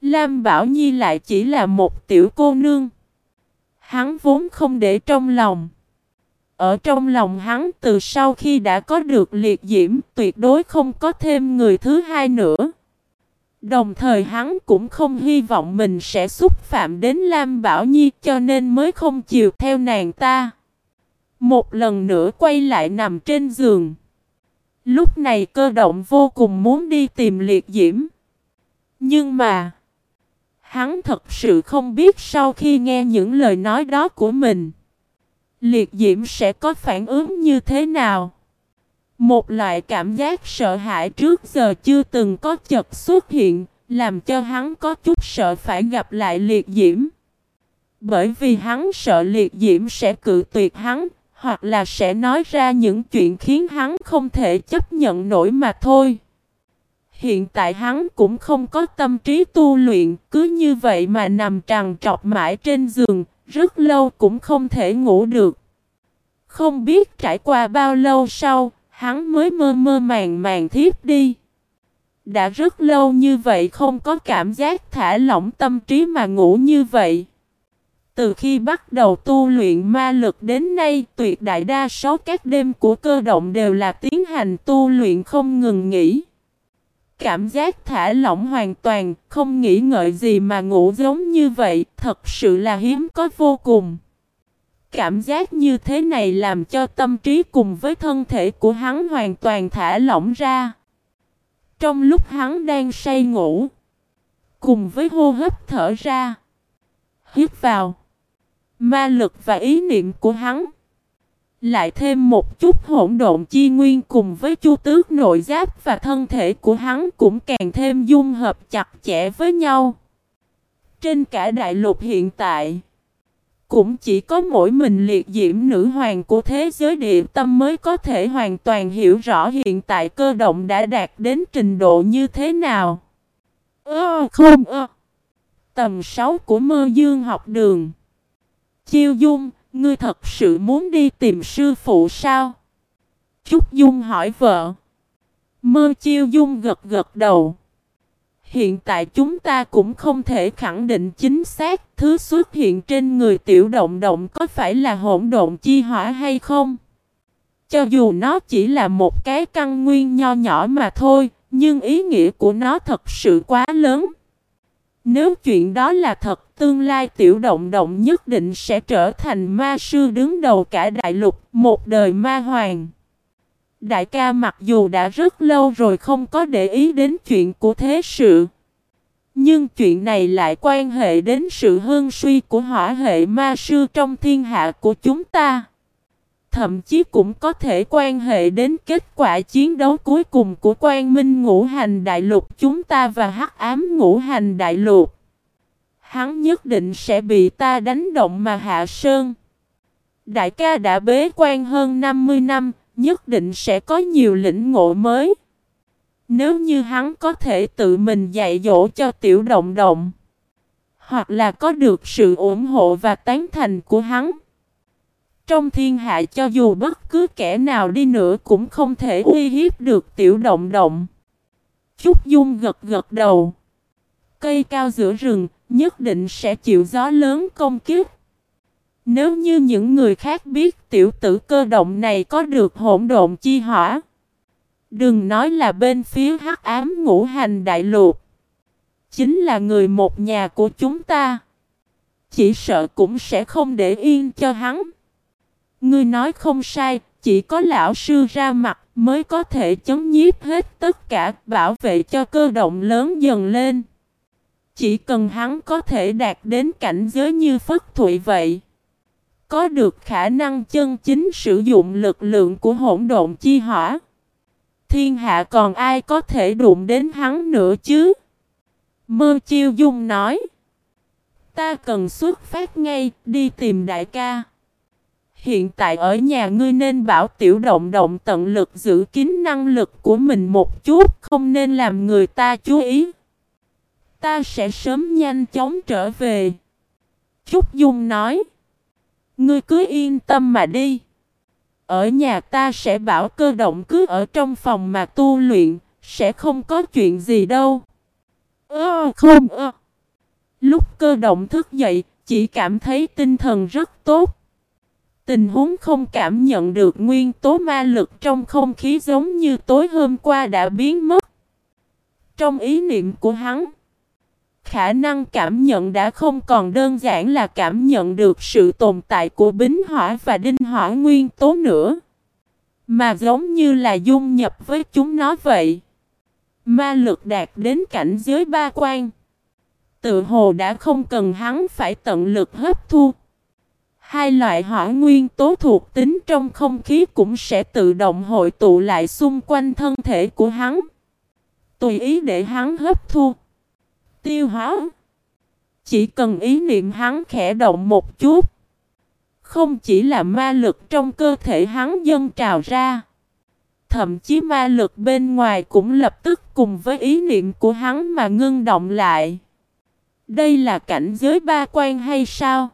Lam Bảo Nhi lại chỉ là một tiểu cô nương. Hắn vốn không để trong lòng. Ở trong lòng hắn từ sau khi đã có được liệt diễm tuyệt đối không có thêm người thứ hai nữa. Đồng thời hắn cũng không hy vọng mình sẽ xúc phạm đến Lam Bảo Nhi cho nên mới không chiều theo nàng ta. Một lần nữa quay lại nằm trên giường. Lúc này cơ động vô cùng muốn đi tìm liệt diễm. Nhưng mà, hắn thật sự không biết sau khi nghe những lời nói đó của mình, liệt diễm sẽ có phản ứng như thế nào. Một loại cảm giác sợ hãi trước giờ chưa từng có chật xuất hiện, làm cho hắn có chút sợ phải gặp lại liệt diễm. Bởi vì hắn sợ liệt diễm sẽ cự tuyệt hắn, hoặc là sẽ nói ra những chuyện khiến hắn không thể chấp nhận nổi mà thôi. Hiện tại hắn cũng không có tâm trí tu luyện, cứ như vậy mà nằm trằn trọc mãi trên giường, rất lâu cũng không thể ngủ được. Không biết trải qua bao lâu sau, hắn mới mơ mơ màng màng thiếp đi. Đã rất lâu như vậy không có cảm giác thả lỏng tâm trí mà ngủ như vậy. Từ khi bắt đầu tu luyện ma lực đến nay, tuyệt đại đa số các đêm của cơ động đều là tiến hành tu luyện không ngừng nghỉ. Cảm giác thả lỏng hoàn toàn, không nghĩ ngợi gì mà ngủ giống như vậy, thật sự là hiếm có vô cùng. Cảm giác như thế này làm cho tâm trí cùng với thân thể của hắn hoàn toàn thả lỏng ra. Trong lúc hắn đang say ngủ, cùng với hô hấp thở ra, hít vào, ma lực và ý niệm của hắn. Lại thêm một chút hỗn độn chi nguyên cùng với chu tước nội giáp và thân thể của hắn cũng càng thêm dung hợp chặt chẽ với nhau. Trên cả đại lục hiện tại, cũng chỉ có mỗi mình liệt diễm nữ hoàng của thế giới địa tâm mới có thể hoàn toàn hiểu rõ hiện tại cơ động đã đạt đến trình độ như thế nào. Ơ không ơ. Tầm 6 của mơ dương học đường. Chiêu dung, ngươi thật sự muốn đi tìm sư phụ sao? Trúc Dung hỏi vợ. Mơ chiêu dung gật gật đầu. Hiện tại chúng ta cũng không thể khẳng định chính xác thứ xuất hiện trên người tiểu động động có phải là hỗn độn chi hỏa hay không. Cho dù nó chỉ là một cái căn nguyên nho nhỏ mà thôi, nhưng ý nghĩa của nó thật sự quá lớn. Nếu chuyện đó là thật, tương lai tiểu động động nhất định sẽ trở thành ma sư đứng đầu cả đại lục, một đời ma hoàng. Đại ca mặc dù đã rất lâu rồi không có để ý đến chuyện của thế sự. Nhưng chuyện này lại quan hệ đến sự hương suy của hỏa hệ ma sư trong thiên hạ của chúng ta. Thậm chí cũng có thể quan hệ đến kết quả chiến đấu cuối cùng của quan minh ngũ hành đại lục chúng ta và hắc ám ngũ hành đại lục. Hắn nhất định sẽ bị ta đánh động mà hạ sơn. Đại ca đã bế quan hơn 50 năm, nhất định sẽ có nhiều lĩnh ngộ mới. Nếu như hắn có thể tự mình dạy dỗ cho tiểu động động, hoặc là có được sự ủng hộ và tán thành của hắn, trong thiên hạ cho dù bất cứ kẻ nào đi nữa cũng không thể uy hiếp được tiểu động động. Trúc Dung gật gật đầu. Cây cao giữa rừng, nhất định sẽ chịu gió lớn công kiếp. Nếu như những người khác biết tiểu tử cơ động này có được hỗn độn chi hỏa. Đừng nói là bên phía hắc ám ngũ hành đại lục. Chính là người một nhà của chúng ta. Chỉ sợ cũng sẽ không để yên cho hắn. Ngươi nói không sai, chỉ có lão sư ra mặt mới có thể chống nhiếp hết tất cả bảo vệ cho cơ động lớn dần lên. Chỉ cần hắn có thể đạt đến cảnh giới như Phất Thụy vậy. có được khả năng chân chính sử dụng lực lượng của hỗn độn chi hỏa. Thiên hạ còn ai có thể đụng đến hắn nữa chứ? Mơ chiêu dung nói. Ta cần xuất phát ngay, đi tìm đại ca. Hiện tại ở nhà ngươi nên bảo tiểu động động tận lực giữ kín năng lực của mình một chút, không nên làm người ta chú ý. Ta sẽ sớm nhanh chóng trở về. Trúc Dung nói. Ngươi cứ yên tâm mà đi. Ở nhà ta sẽ bảo cơ động cứ ở trong phòng mà tu luyện, sẽ không có chuyện gì đâu. Ơ không ơ. Lúc cơ động thức dậy, chỉ cảm thấy tinh thần rất tốt. Tình huống không cảm nhận được nguyên tố ma lực trong không khí giống như tối hôm qua đã biến mất. Trong ý niệm của hắn, khả năng cảm nhận đã không còn đơn giản là cảm nhận được sự tồn tại của bính hỏa và đinh hỏa nguyên tố nữa. Mà giống như là dung nhập với chúng nó vậy. Ma lực đạt đến cảnh giới ba quan. Tự hồ đã không cần hắn phải tận lực hấp thu. Hai loại hỏa nguyên tố thuộc tính trong không khí cũng sẽ tự động hội tụ lại xung quanh thân thể của hắn. Tùy ý để hắn hấp thu. Tiêu hóa. Chỉ cần ý niệm hắn khẽ động một chút. Không chỉ là ma lực trong cơ thể hắn dâng trào ra. Thậm chí ma lực bên ngoài cũng lập tức cùng với ý niệm của hắn mà ngưng động lại. Đây là cảnh giới ba quan hay sao?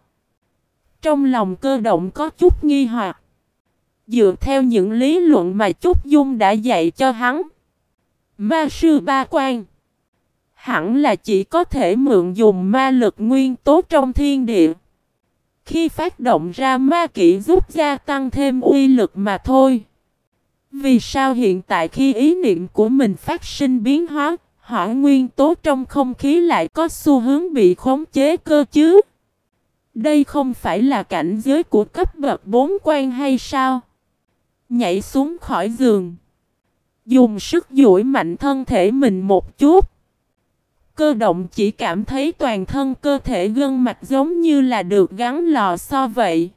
Trong lòng cơ động có chút nghi hoặc. Dựa theo những lý luận mà Trúc Dung đã dạy cho hắn. Ma sư ba quan. Hẳn là chỉ có thể mượn dùng ma lực nguyên tố trong thiên địa. Khi phát động ra ma kỹ giúp gia tăng thêm uy lực mà thôi. Vì sao hiện tại khi ý niệm của mình phát sinh biến hóa, hỏa nguyên tố trong không khí lại có xu hướng bị khống chế cơ chứ? Đây không phải là cảnh giới của cấp bậc bốn quan hay sao? Nhảy xuống khỏi giường. Dùng sức duỗi mạnh thân thể mình một chút. Cơ động chỉ cảm thấy toàn thân cơ thể gân mạch giống như là được gắn lò so vậy.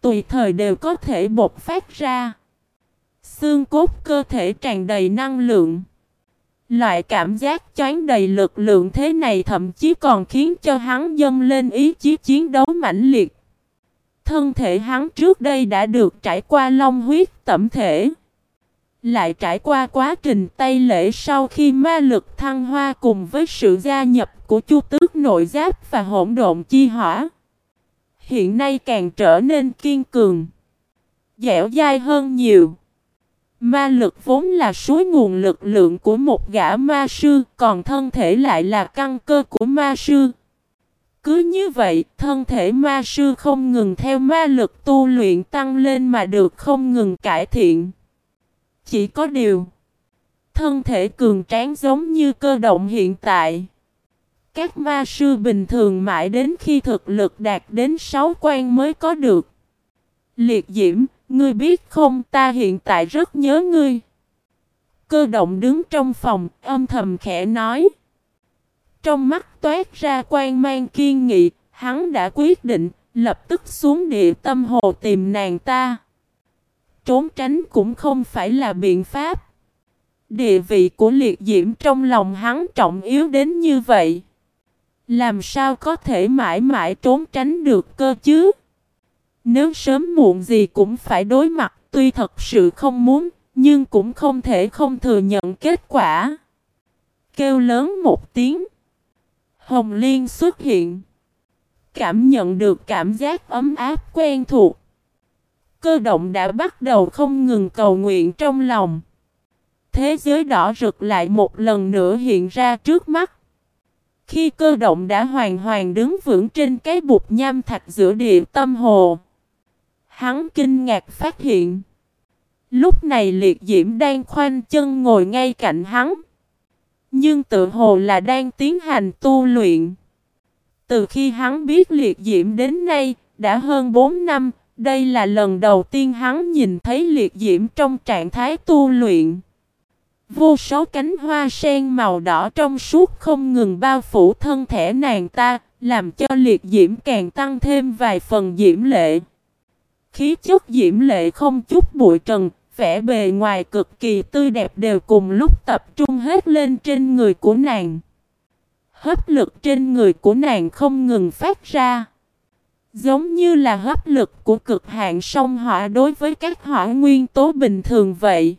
Tùy thời đều có thể bột phát ra. Xương cốt cơ thể tràn đầy năng lượng. Loại cảm giác choáng đầy lực lượng thế này thậm chí còn khiến cho hắn dâng lên ý chí chiến đấu mãnh liệt. Thân thể hắn trước đây đã được trải qua long huyết tẩm thể. Lại trải qua quá trình tay lễ sau khi ma lực thăng hoa cùng với sự gia nhập của chu tước nội giáp và hỗn độn chi hỏa. Hiện nay càng trở nên kiên cường. Dẻo dai hơn nhiều. Ma lực vốn là suối nguồn lực lượng của một gã ma sư, còn thân thể lại là căn cơ của ma sư. Cứ như vậy, thân thể ma sư không ngừng theo ma lực tu luyện tăng lên mà được không ngừng cải thiện. Chỉ có điều, thân thể cường tráng giống như cơ động hiện tại. Các ma sư bình thường mãi đến khi thực lực đạt đến sáu quan mới có được. Liệt diễm, Ngươi biết không ta hiện tại rất nhớ ngươi. Cơ động đứng trong phòng âm thầm khẽ nói. Trong mắt toát ra quan mang kiên nghị, hắn đã quyết định lập tức xuống địa tâm hồ tìm nàng ta. Trốn tránh cũng không phải là biện pháp. Địa vị của liệt diễm trong lòng hắn trọng yếu đến như vậy. Làm sao có thể mãi mãi trốn tránh được cơ chứ? Nếu sớm muộn gì cũng phải đối mặt, tuy thật sự không muốn, nhưng cũng không thể không thừa nhận kết quả. Kêu lớn một tiếng. Hồng Liên xuất hiện. Cảm nhận được cảm giác ấm áp quen thuộc. Cơ động đã bắt đầu không ngừng cầu nguyện trong lòng. Thế giới đỏ rực lại một lần nữa hiện ra trước mắt. Khi cơ động đã hoàn hoàn đứng vững trên cái bụt nham thạch giữa địa tâm hồ. Hắn kinh ngạc phát hiện. Lúc này liệt diễm đang khoanh chân ngồi ngay cạnh hắn. Nhưng tự hồ là đang tiến hành tu luyện. Từ khi hắn biết liệt diễm đến nay, đã hơn 4 năm, đây là lần đầu tiên hắn nhìn thấy liệt diễm trong trạng thái tu luyện. Vô số cánh hoa sen màu đỏ trong suốt không ngừng bao phủ thân thể nàng ta, làm cho liệt diễm càng tăng thêm vài phần diễm lệ. Khí chất diễm lệ không chút bụi trần, vẻ bề ngoài cực kỳ tươi đẹp đều cùng lúc tập trung hết lên trên người của nàng. Hấp lực trên người của nàng không ngừng phát ra. Giống như là hấp lực của cực hạn sông hỏa đối với các hỏa nguyên tố bình thường vậy.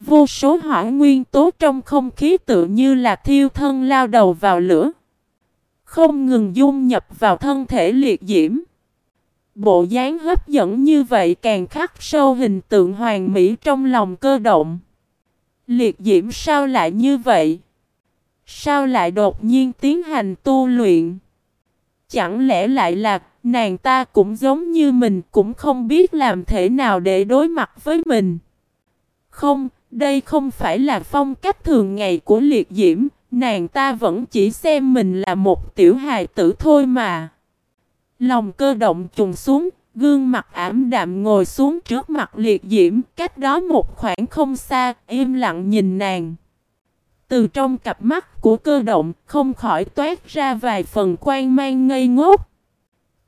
Vô số hỏa nguyên tố trong không khí tự như là thiêu thân lao đầu vào lửa. Không ngừng dung nhập vào thân thể liệt diễm. Bộ dáng hấp dẫn như vậy càng khắc sâu hình tượng hoàn mỹ trong lòng cơ động. Liệt diễm sao lại như vậy? Sao lại đột nhiên tiến hành tu luyện? Chẳng lẽ lại là nàng ta cũng giống như mình cũng không biết làm thế nào để đối mặt với mình? Không, đây không phải là phong cách thường ngày của liệt diễm, nàng ta vẫn chỉ xem mình là một tiểu hài tử thôi mà. Lòng cơ động trùng xuống, gương mặt ảm đạm ngồi xuống trước mặt liệt diễm, cách đó một khoảng không xa, im lặng nhìn nàng. Từ trong cặp mắt của cơ động, không khỏi toát ra vài phần quan mang ngây ngốc.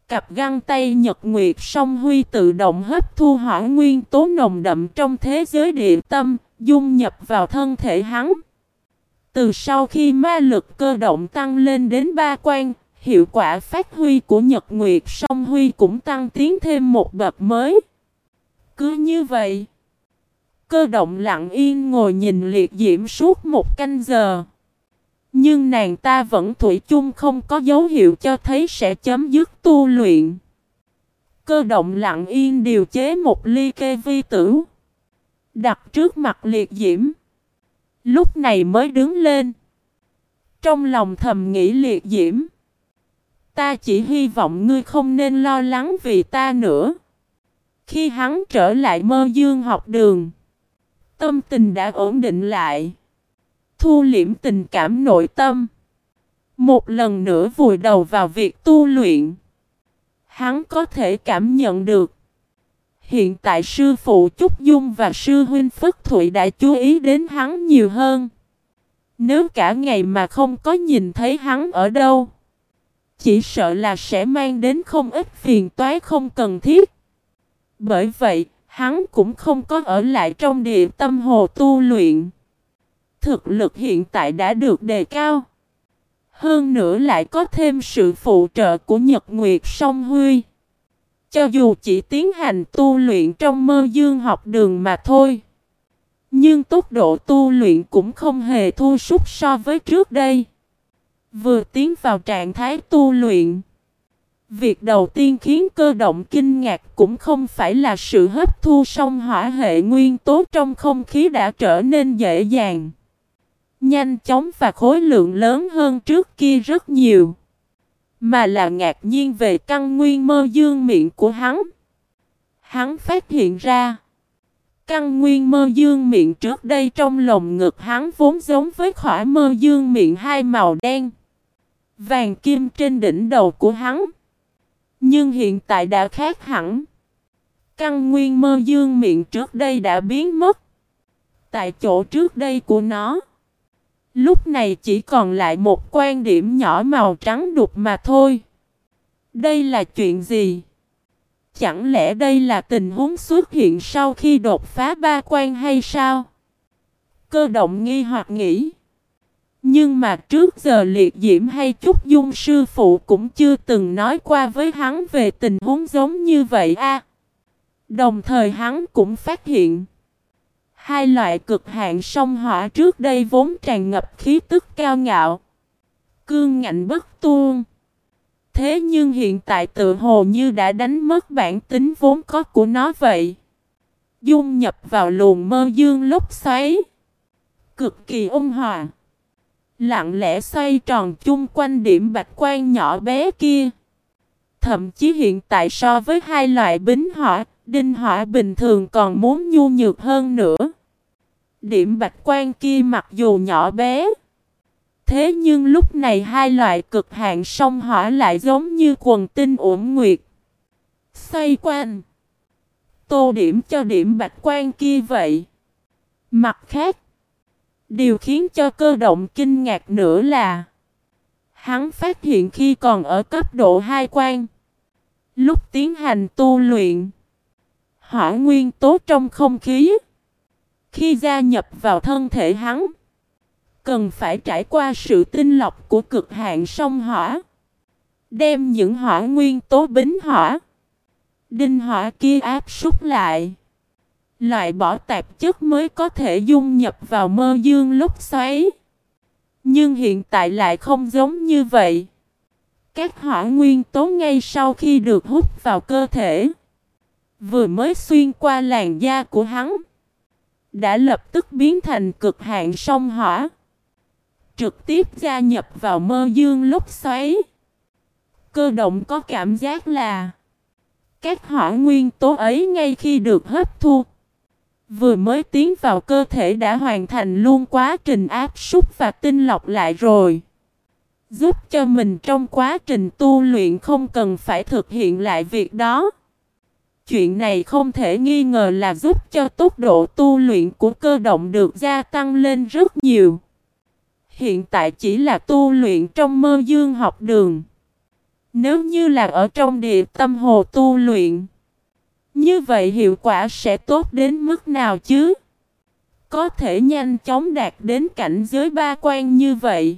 Cặp găng tay nhật nguyệt song huy tự động hấp thu hỏa nguyên tố nồng đậm trong thế giới địa tâm, dung nhập vào thân thể hắn. Từ sau khi ma lực cơ động tăng lên đến ba quan, hiệu quả phát huy của Nhật Nguyệt song huy cũng tăng tiến thêm một bậc mới. Cứ như vậy, cơ động lặng yên ngồi nhìn liệt diễm suốt một canh giờ. Nhưng nàng ta vẫn thủy chung không có dấu hiệu cho thấy sẽ chấm dứt tu luyện. Cơ động lặng yên điều chế một ly kê vi tử. Đặt trước mặt liệt diễm. Lúc này mới đứng lên. Trong lòng thầm nghĩ liệt diễm. Ta chỉ hy vọng ngươi không nên lo lắng vì ta nữa. Khi hắn trở lại mơ dương học đường. Tâm tình đã ổn định lại. Thu liễm tình cảm nội tâm. Một lần nữa vùi đầu vào việc tu luyện. Hắn có thể cảm nhận được. Hiện tại sư phụ Trúc Dung và sư huynh Phất Thụy đã chú ý đến hắn nhiều hơn. Nếu cả ngày mà không có nhìn thấy hắn ở đâu. Chỉ sợ là sẽ mang đến không ít phiền toái không cần thiết. Bởi vậy, hắn cũng không có ở lại trong địa tâm hồ tu luyện. Thực lực hiện tại đã được đề cao. Hơn nữa lại có thêm sự phụ trợ của Nhật Nguyệt Song Huy. Cho dù chỉ tiến hành tu luyện trong mơ dương học đường mà thôi. Nhưng tốc độ tu luyện cũng không hề thua sút so với trước đây. Vừa tiến vào trạng thái tu luyện. Việc đầu tiên khiến cơ động kinh ngạc cũng không phải là sự hấp thu song hỏa hệ nguyên tố trong không khí đã trở nên dễ dàng. Nhanh chóng và khối lượng lớn hơn trước kia rất nhiều. Mà là ngạc nhiên về căn nguyên mơ dương miệng của hắn. Hắn phát hiện ra. Căn nguyên mơ dương miệng trước đây trong lồng ngực hắn vốn giống với khỏa mơ dương miệng hai màu đen. Vàng kim trên đỉnh đầu của hắn. Nhưng hiện tại đã khác hẳn. Căn nguyên mơ dương miệng trước đây đã biến mất. Tại chỗ trước đây của nó. Lúc này chỉ còn lại một quan điểm nhỏ màu trắng đục mà thôi. Đây là chuyện gì? Chẳng lẽ đây là tình huống xuất hiện sau khi đột phá ba quan hay sao? Cơ động nghi hoặc nghĩ. Nhưng mà trước giờ liệt diễm hay chút dung sư phụ cũng chưa từng nói qua với hắn về tình huống giống như vậy a. Đồng thời hắn cũng phát hiện. Hai loại cực hạn sông hỏa trước đây vốn tràn ngập khí tức cao ngạo. Cương ngạnh bất tuôn. Thế nhưng hiện tại tự hồ như đã đánh mất bản tính vốn có của nó vậy. Dung nhập vào luồng mơ dương lúc xoáy. Cực kỳ ôn hòa. Lặng lẽ xoay tròn chung quanh điểm bạch quan nhỏ bé kia. Thậm chí hiện tại so với hai loại bính hỏa, đinh hỏa bình thường còn muốn nhu nhược hơn nữa. Điểm bạch quan kia mặc dù nhỏ bé. Thế nhưng lúc này hai loại cực hạn sông hỏa lại giống như quần tinh ổn nguyệt. Xoay quanh. Tô điểm cho điểm bạch quan kia vậy. Mặt khác. Điều khiến cho cơ động kinh ngạc nữa là Hắn phát hiện khi còn ở cấp độ hai quan Lúc tiến hành tu luyện Hỏa nguyên tố trong không khí. Khi gia nhập vào thân thể hắn, cần phải trải qua sự tinh lọc của cực hạn sông hỏa. Đem những hỏa nguyên tố bính hỏa, đinh hỏa kia áp súc lại. Loại bỏ tạp chất mới có thể dung nhập vào mơ dương lúc xoáy. Nhưng hiện tại lại không giống như vậy. Các hỏa nguyên tố ngay sau khi được hút vào cơ thể, vừa mới xuyên qua làn da của hắn, đã lập tức biến thành cực hạn sông hỏa, trực tiếp gia nhập vào mơ dương lúc xoáy. Cơ động có cảm giác là các hỏa nguyên tố ấy ngay khi được hấp thu, vừa mới tiến vào cơ thể đã hoàn thành luôn quá trình áp súc và tinh lọc lại rồi. Giúp cho mình trong quá trình tu luyện không cần phải thực hiện lại việc đó. Chuyện này không thể nghi ngờ là giúp cho tốc độ tu luyện của cơ động được gia tăng lên rất nhiều. Hiện tại chỉ là tu luyện trong mơ dương học đường. Nếu như là ở trong địa tâm hồ tu luyện, như vậy hiệu quả sẽ tốt đến mức nào chứ? Có thể nhanh chóng đạt đến cảnh giới ba quan như vậy.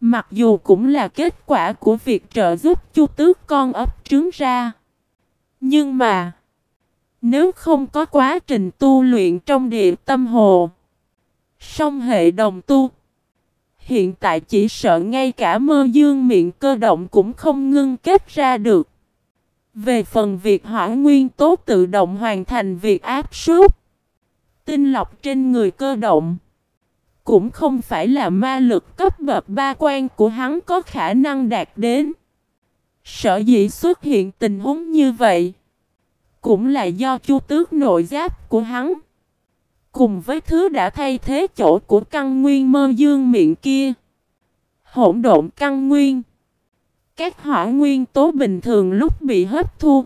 Mặc dù cũng là kết quả của việc trợ giúp chu tước con ấp trứng ra. Nhưng mà, nếu không có quá trình tu luyện trong địa tâm hồ, song hệ đồng tu, hiện tại chỉ sợ ngay cả mơ dương miệng cơ động cũng không ngưng kết ra được. Về phần việc hỏa nguyên tố tự động hoàn thành việc áp suất, tinh lọc trên người cơ động, cũng không phải là ma lực cấp bậc ba quan của hắn có khả năng đạt đến. Sở dĩ xuất hiện tình huống như vậy, cũng là do chu tước nội giáp của hắn. Cùng với thứ đã thay thế chỗ của căn nguyên mơ dương miệng kia. Hỗn độn căn nguyên. Các hỏa nguyên tố bình thường lúc bị hấp thu.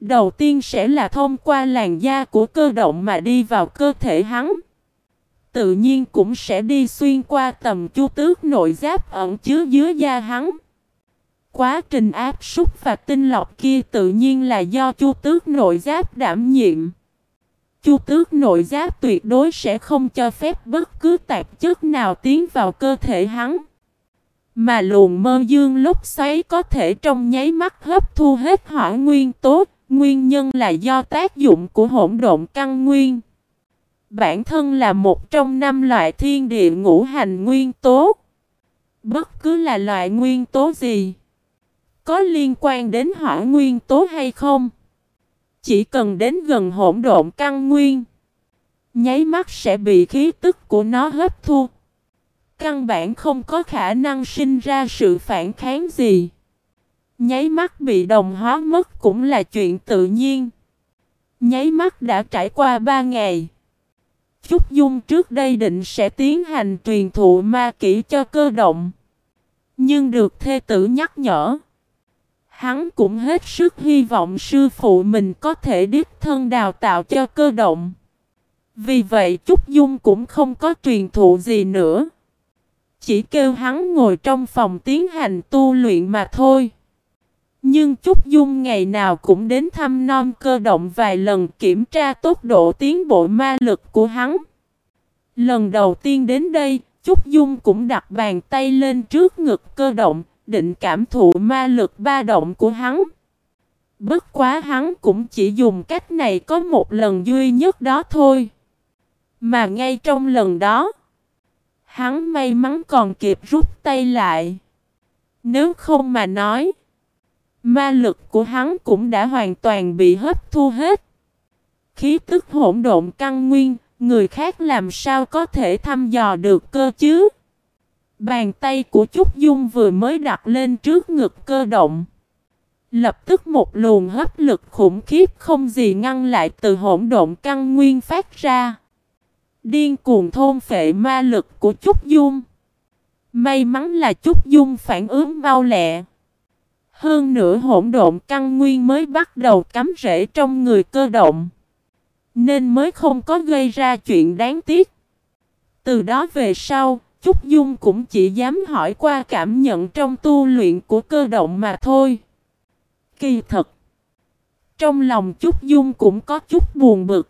Đầu tiên sẽ là thông qua làn da của cơ động mà đi vào cơ thể hắn tự nhiên cũng sẽ đi xuyên qua tầm chu tước nội giáp ẩn chứa dưới da hắn. Quá trình áp súc và tinh lọc kia tự nhiên là do chu tước nội giáp đảm nhiệm. Chu tước nội giáp tuyệt đối sẽ không cho phép bất cứ tạp chất nào tiến vào cơ thể hắn. Mà luồng mơ dương lúc xoáy có thể trong nháy mắt hấp thu hết hỏa nguyên tố, nguyên nhân là do tác dụng của hỗn độn căn nguyên bản thân là một trong năm loại thiên địa ngũ hành nguyên tố. Bất cứ là loại nguyên tố gì, có liên quan đến hỏa nguyên tố hay không, chỉ cần đến gần hỗn độn căn nguyên, nháy mắt sẽ bị khí tức của nó hấp thu. Căn bản không có khả năng sinh ra sự phản kháng gì. Nháy mắt bị đồng hóa mất cũng là chuyện tự nhiên. Nháy mắt đã trải qua ba ngày. Trúc Dung trước đây định sẽ tiến hành truyền thụ ma kỹ cho cơ động. Nhưng được thê tử nhắc nhở. Hắn cũng hết sức hy vọng sư phụ mình có thể đích thân đào tạo cho cơ động. Vì vậy Trúc Dung cũng không có truyền thụ gì nữa. Chỉ kêu hắn ngồi trong phòng tiến hành tu luyện mà thôi. Nhưng Trúc Dung ngày nào cũng đến thăm non cơ động vài lần kiểm tra tốc độ tiến bộ ma lực của hắn. Lần đầu tiên đến đây, Trúc Dung cũng đặt bàn tay lên trước ngực cơ động, định cảm thụ ma lực ba động của hắn. Bất quá hắn cũng chỉ dùng cách này có một lần duy nhất đó thôi. Mà ngay trong lần đó, hắn may mắn còn kịp rút tay lại. Nếu không mà nói, Ma lực của hắn cũng đã hoàn toàn bị hấp thu hết. Khí tức hỗn độn căn nguyên, người khác làm sao có thể thăm dò được cơ chứ? Bàn tay của Trúc Dung vừa mới đặt lên trước ngực cơ động. Lập tức một luồng hấp lực khủng khiếp không gì ngăn lại từ hỗn độn căn nguyên phát ra. Điên cuồng thôn phệ ma lực của Trúc Dung. May mắn là Trúc Dung phản ứng mau lẹ. Hơn nữa hỗn độn căn nguyên mới bắt đầu cắm rễ trong người cơ động. Nên mới không có gây ra chuyện đáng tiếc. Từ đó về sau, Trúc Dung cũng chỉ dám hỏi qua cảm nhận trong tu luyện của cơ động mà thôi. Kỳ thật. Trong lòng Trúc Dung cũng có chút buồn bực.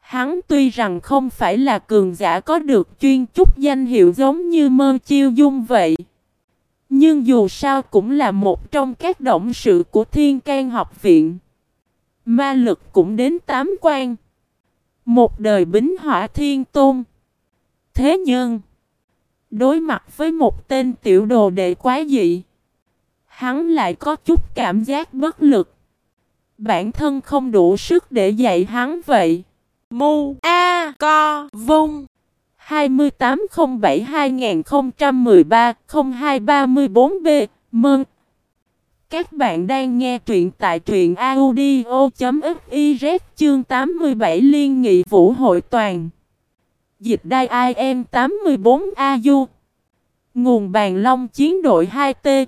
Hắn tuy rằng không phải là cường giả có được chuyên chút danh hiệu giống như mơ chiêu dung vậy. Nhưng dù sao cũng là một trong các động sự của thiên can học viện. Ma lực cũng đến tám quan. Một đời bính hỏa thiên tôn. Thế nhưng, đối mặt với một tên tiểu đồ đệ quá dị, hắn lại có chút cảm giác bất lực. Bản thân không đủ sức để dạy hắn vậy. Mu A Co Vung 2807-2013-0234B Mừng! Các bạn đang nghe truyện tại truyện audio.fiz chương 87 Liên nghị Vũ hội toàn. Dịch đai IM 84AU Nguồn bàn long chiến đội 2T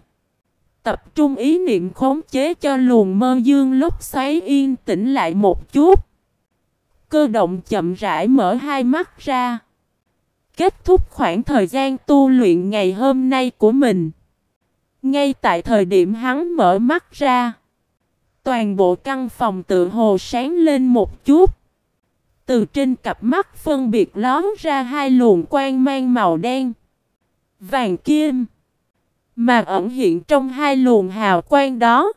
Tập trung ý niệm khống chế cho luồng mơ dương lúc xoáy yên tĩnh lại một chút. Cơ động chậm rãi mở hai mắt ra. Kết thúc khoảng thời gian tu luyện ngày hôm nay của mình. Ngay tại thời điểm hắn mở mắt ra. Toàn bộ căn phòng tự hồ sáng lên một chút. Từ trên cặp mắt phân biệt lón ra hai luồng quang mang màu đen. Vàng kim. Mà ẩn hiện trong hai luồng hào quang đó.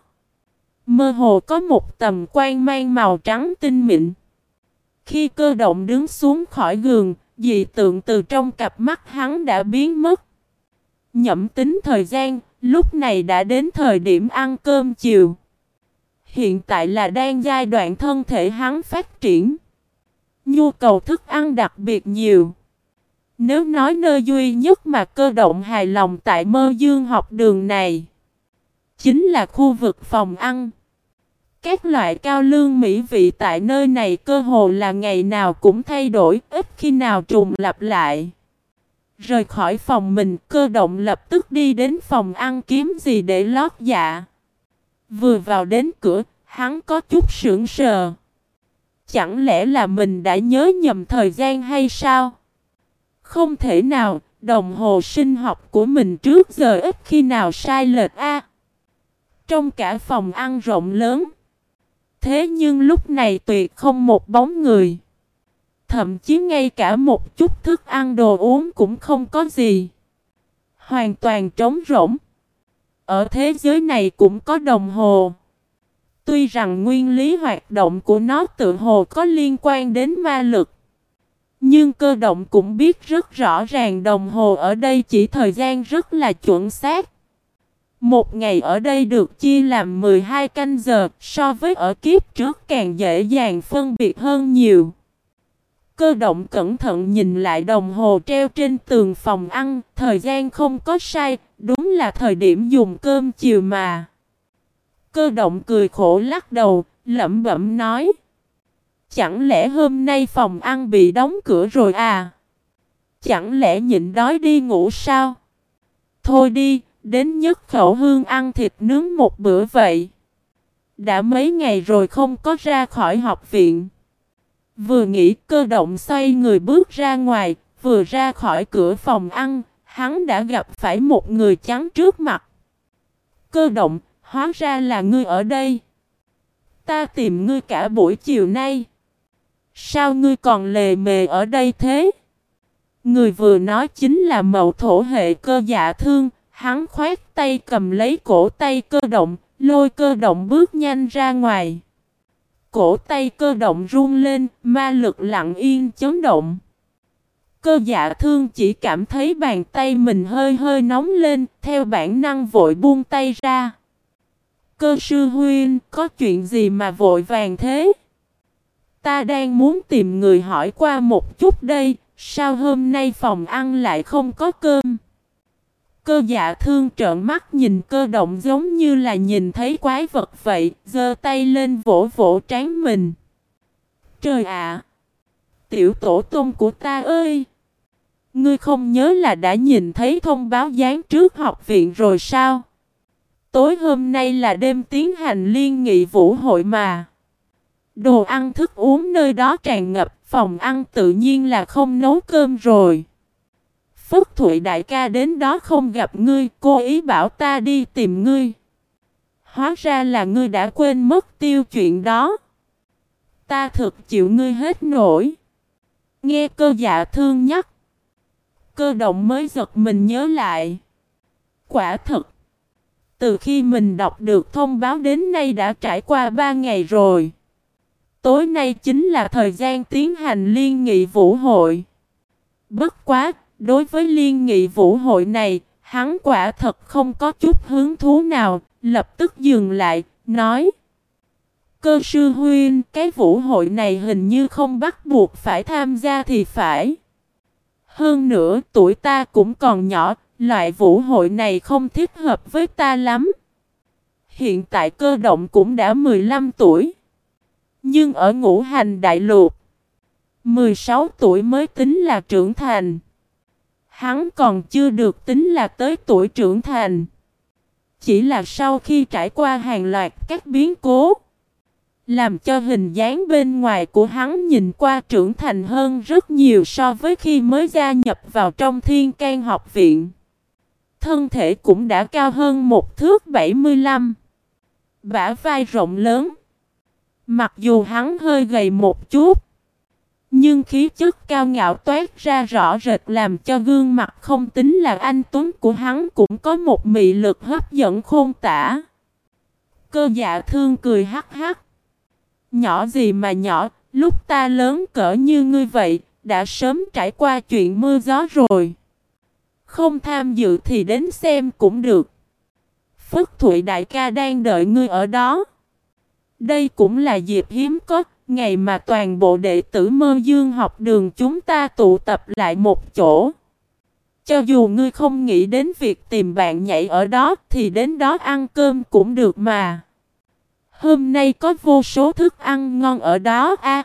Mơ hồ có một tầm quang mang màu trắng tinh mịn. Khi cơ động đứng xuống khỏi giường, dị tượng từ trong cặp mắt hắn đã biến mất. Nhậm tính thời gian, lúc này đã đến thời điểm ăn cơm chiều. Hiện tại là đang giai đoạn thân thể hắn phát triển. Nhu cầu thức ăn đặc biệt nhiều. Nếu nói nơi duy nhất mà cơ động hài lòng tại mơ dương học đường này, chính là khu vực phòng ăn. Các loại cao lương mỹ vị tại nơi này cơ hồ là ngày nào cũng thay đổi, ít khi nào trùng lặp lại. Rời khỏi phòng mình, cơ động lập tức đi đến phòng ăn kiếm gì để lót dạ. Vừa vào đến cửa, hắn có chút sững sờ. Chẳng lẽ là mình đã nhớ nhầm thời gian hay sao? Không thể nào, đồng hồ sinh học của mình trước giờ ít khi nào sai lệch a. Trong cả phòng ăn rộng lớn, Thế nhưng lúc này tuyệt không một bóng người. Thậm chí ngay cả một chút thức ăn đồ uống cũng không có gì. Hoàn toàn trống rỗng. Ở thế giới này cũng có đồng hồ. Tuy rằng nguyên lý hoạt động của nó tự hồ có liên quan đến ma lực. Nhưng cơ động cũng biết rất rõ ràng đồng hồ ở đây chỉ thời gian rất là chuẩn xác. Một ngày ở đây được chia làm 12 canh giờ, so với ở kiếp trước càng dễ dàng phân biệt hơn nhiều. Cơ động cẩn thận nhìn lại đồng hồ treo trên tường phòng ăn, thời gian không có sai, đúng là thời điểm dùng cơm chiều mà. Cơ động cười khổ lắc đầu, lẩm bẩm nói. Chẳng lẽ hôm nay phòng ăn bị đóng cửa rồi à? Chẳng lẽ nhịn đói đi ngủ sao? Thôi đi, Đến nhất khẩu hương ăn thịt nướng một bữa vậy. Đã mấy ngày rồi không có ra khỏi học viện. Vừa nghĩ cơ động xoay người bước ra ngoài, vừa ra khỏi cửa phòng ăn, hắn đã gặp phải một người trắng trước mặt. Cơ động, hóa ra là ngươi ở đây. Ta tìm ngươi cả buổi chiều nay. Sao ngươi còn lề mề ở đây thế? Người vừa nói chính là mậu thổ hệ cơ dạ thương, Hắn khoét tay cầm lấy cổ tay cơ động, lôi cơ động bước nhanh ra ngoài. Cổ tay cơ động run lên, ma lực lặng yên chấn động. Cơ dạ thương chỉ cảm thấy bàn tay mình hơi hơi nóng lên, theo bản năng vội buông tay ra. Cơ sư Huyên có chuyện gì mà vội vàng thế? Ta đang muốn tìm người hỏi qua một chút đây, sao hôm nay phòng ăn lại không có cơm? Cơ dạ thương trợn mắt nhìn cơ động giống như là nhìn thấy quái vật vậy, giơ tay lên vỗ vỗ trán mình. Trời ạ! tiểu tổ tôm của ta ơi! Ngươi không nhớ là đã nhìn thấy thông báo gián trước học viện rồi sao? Tối hôm nay là đêm tiến hành liên nghị vũ hội mà. Đồ ăn thức uống nơi đó tràn ngập, phòng ăn tự nhiên là không nấu cơm rồi. Phúc Thụy đại ca đến đó không gặp ngươi, cô ý bảo ta đi tìm ngươi. Hóa ra là ngươi đã quên mất tiêu chuyện đó. Ta thực chịu ngươi hết nổi. Nghe cơ dạ thương nhắc. Cơ động mới giật mình nhớ lại. Quả thật. Từ khi mình đọc được thông báo đến nay đã trải qua ba ngày rồi. Tối nay chính là thời gian tiến hành liên nghị vũ hội. Bất quá, đối với liên nghị vũ hội này, hắn quả thật không có chút hứng thú nào, lập tức dừng lại, nói. Cơ sư huyên cái vũ hội này hình như không bắt buộc phải tham gia thì phải. Hơn nữa, tuổi ta cũng còn nhỏ, loại vũ hội này không thích hợp với ta lắm. Hiện tại cơ động cũng đã 15 tuổi. Nhưng ở ngũ hành đại lục, 16 tuổi mới tính là trưởng thành. Hắn còn chưa được tính là tới tuổi trưởng thành. Chỉ là sau khi trải qua hàng loạt các biến cố, làm cho hình dáng bên ngoài của hắn nhìn qua trưởng thành hơn rất nhiều so với khi mới gia nhập vào trong thiên can học viện. Thân thể cũng đã cao hơn một thước 75. Bả vai rộng lớn. Mặc dù hắn hơi gầy một chút. Nhưng khí chất cao ngạo toát ra rõ rệt làm cho gương mặt không tính là anh Tuấn của hắn cũng có một mị lực hấp dẫn khôn tả. Cơ dạ thương cười hắc hắc. Nhỏ gì mà nhỏ, lúc ta lớn cỡ như ngươi vậy, đã sớm trải qua chuyện mưa gió rồi. Không tham dự thì đến xem cũng được. Phất Thụy đại ca đang đợi ngươi ở đó. Đây cũng là dịp hiếm có, ngày mà toàn bộ đệ tử mơ dương học đường chúng ta tụ tập lại một chỗ. Cho dù ngươi không nghĩ đến việc tìm bạn nhảy ở đó thì đến đó ăn cơm cũng được mà. Hôm nay có vô số thức ăn ngon ở đó a.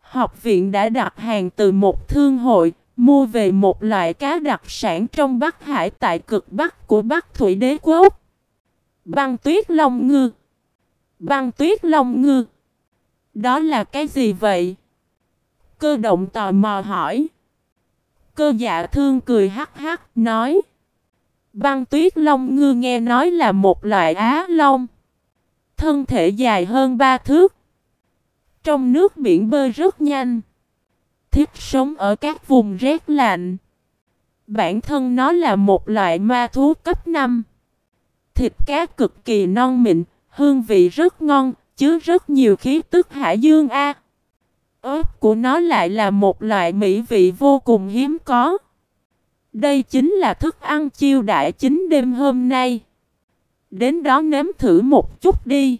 học viện đã đặt hàng từ một thương hội, mua về một loại cá đặc sản trong Bắc Hải tại cực Bắc của Bắc Thủy Đế Quốc. Băng tuyết long ngư. Băng tuyết long ngư. Đó là cái gì vậy? Cơ động tò mò hỏi. Cơ dạ thương cười hắc hắc, nói. Băng tuyết long ngư nghe nói là một loại á long. Thân thể dài hơn ba thước. Trong nước biển bơi rất nhanh thích sống ở các vùng rét lạnh. Bản thân nó là một loại ma thú cấp 5. Thịt cá cực kỳ non mịn, hương vị rất ngon, chứa rất nhiều khí tức hải dương A. Ớt của nó lại là một loại mỹ vị vô cùng hiếm có. Đây chính là thức ăn chiêu đại chính đêm hôm nay. Đến đó nếm thử một chút đi.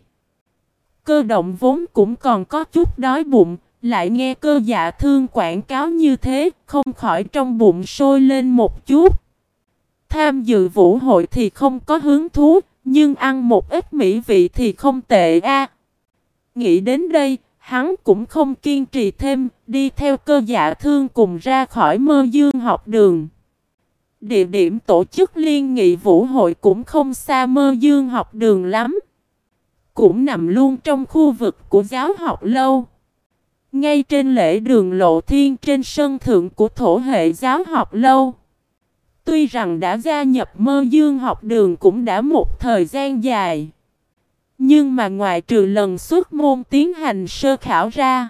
Cơ động vốn cũng còn có chút đói bụng, lại nghe cơ dạ thương quảng cáo như thế, không khỏi trong bụng sôi lên một chút. Tham dự vũ hội thì không có hứng thú, nhưng ăn một ít mỹ vị thì không tệ a. Nghĩ đến đây, hắn cũng không kiên trì thêm, đi theo cơ dạ thương cùng ra khỏi mơ dương học đường. Địa điểm tổ chức liên nghị vũ hội cũng không xa mơ dương học đường lắm. Cũng nằm luôn trong khu vực của giáo học lâu. Ngay trên lễ đường lộ thiên trên sân thượng của thổ hệ giáo học lâu. Tuy rằng đã gia nhập mơ dương học đường cũng đã một thời gian dài. Nhưng mà ngoài trừ lần xuất môn tiến hành sơ khảo ra.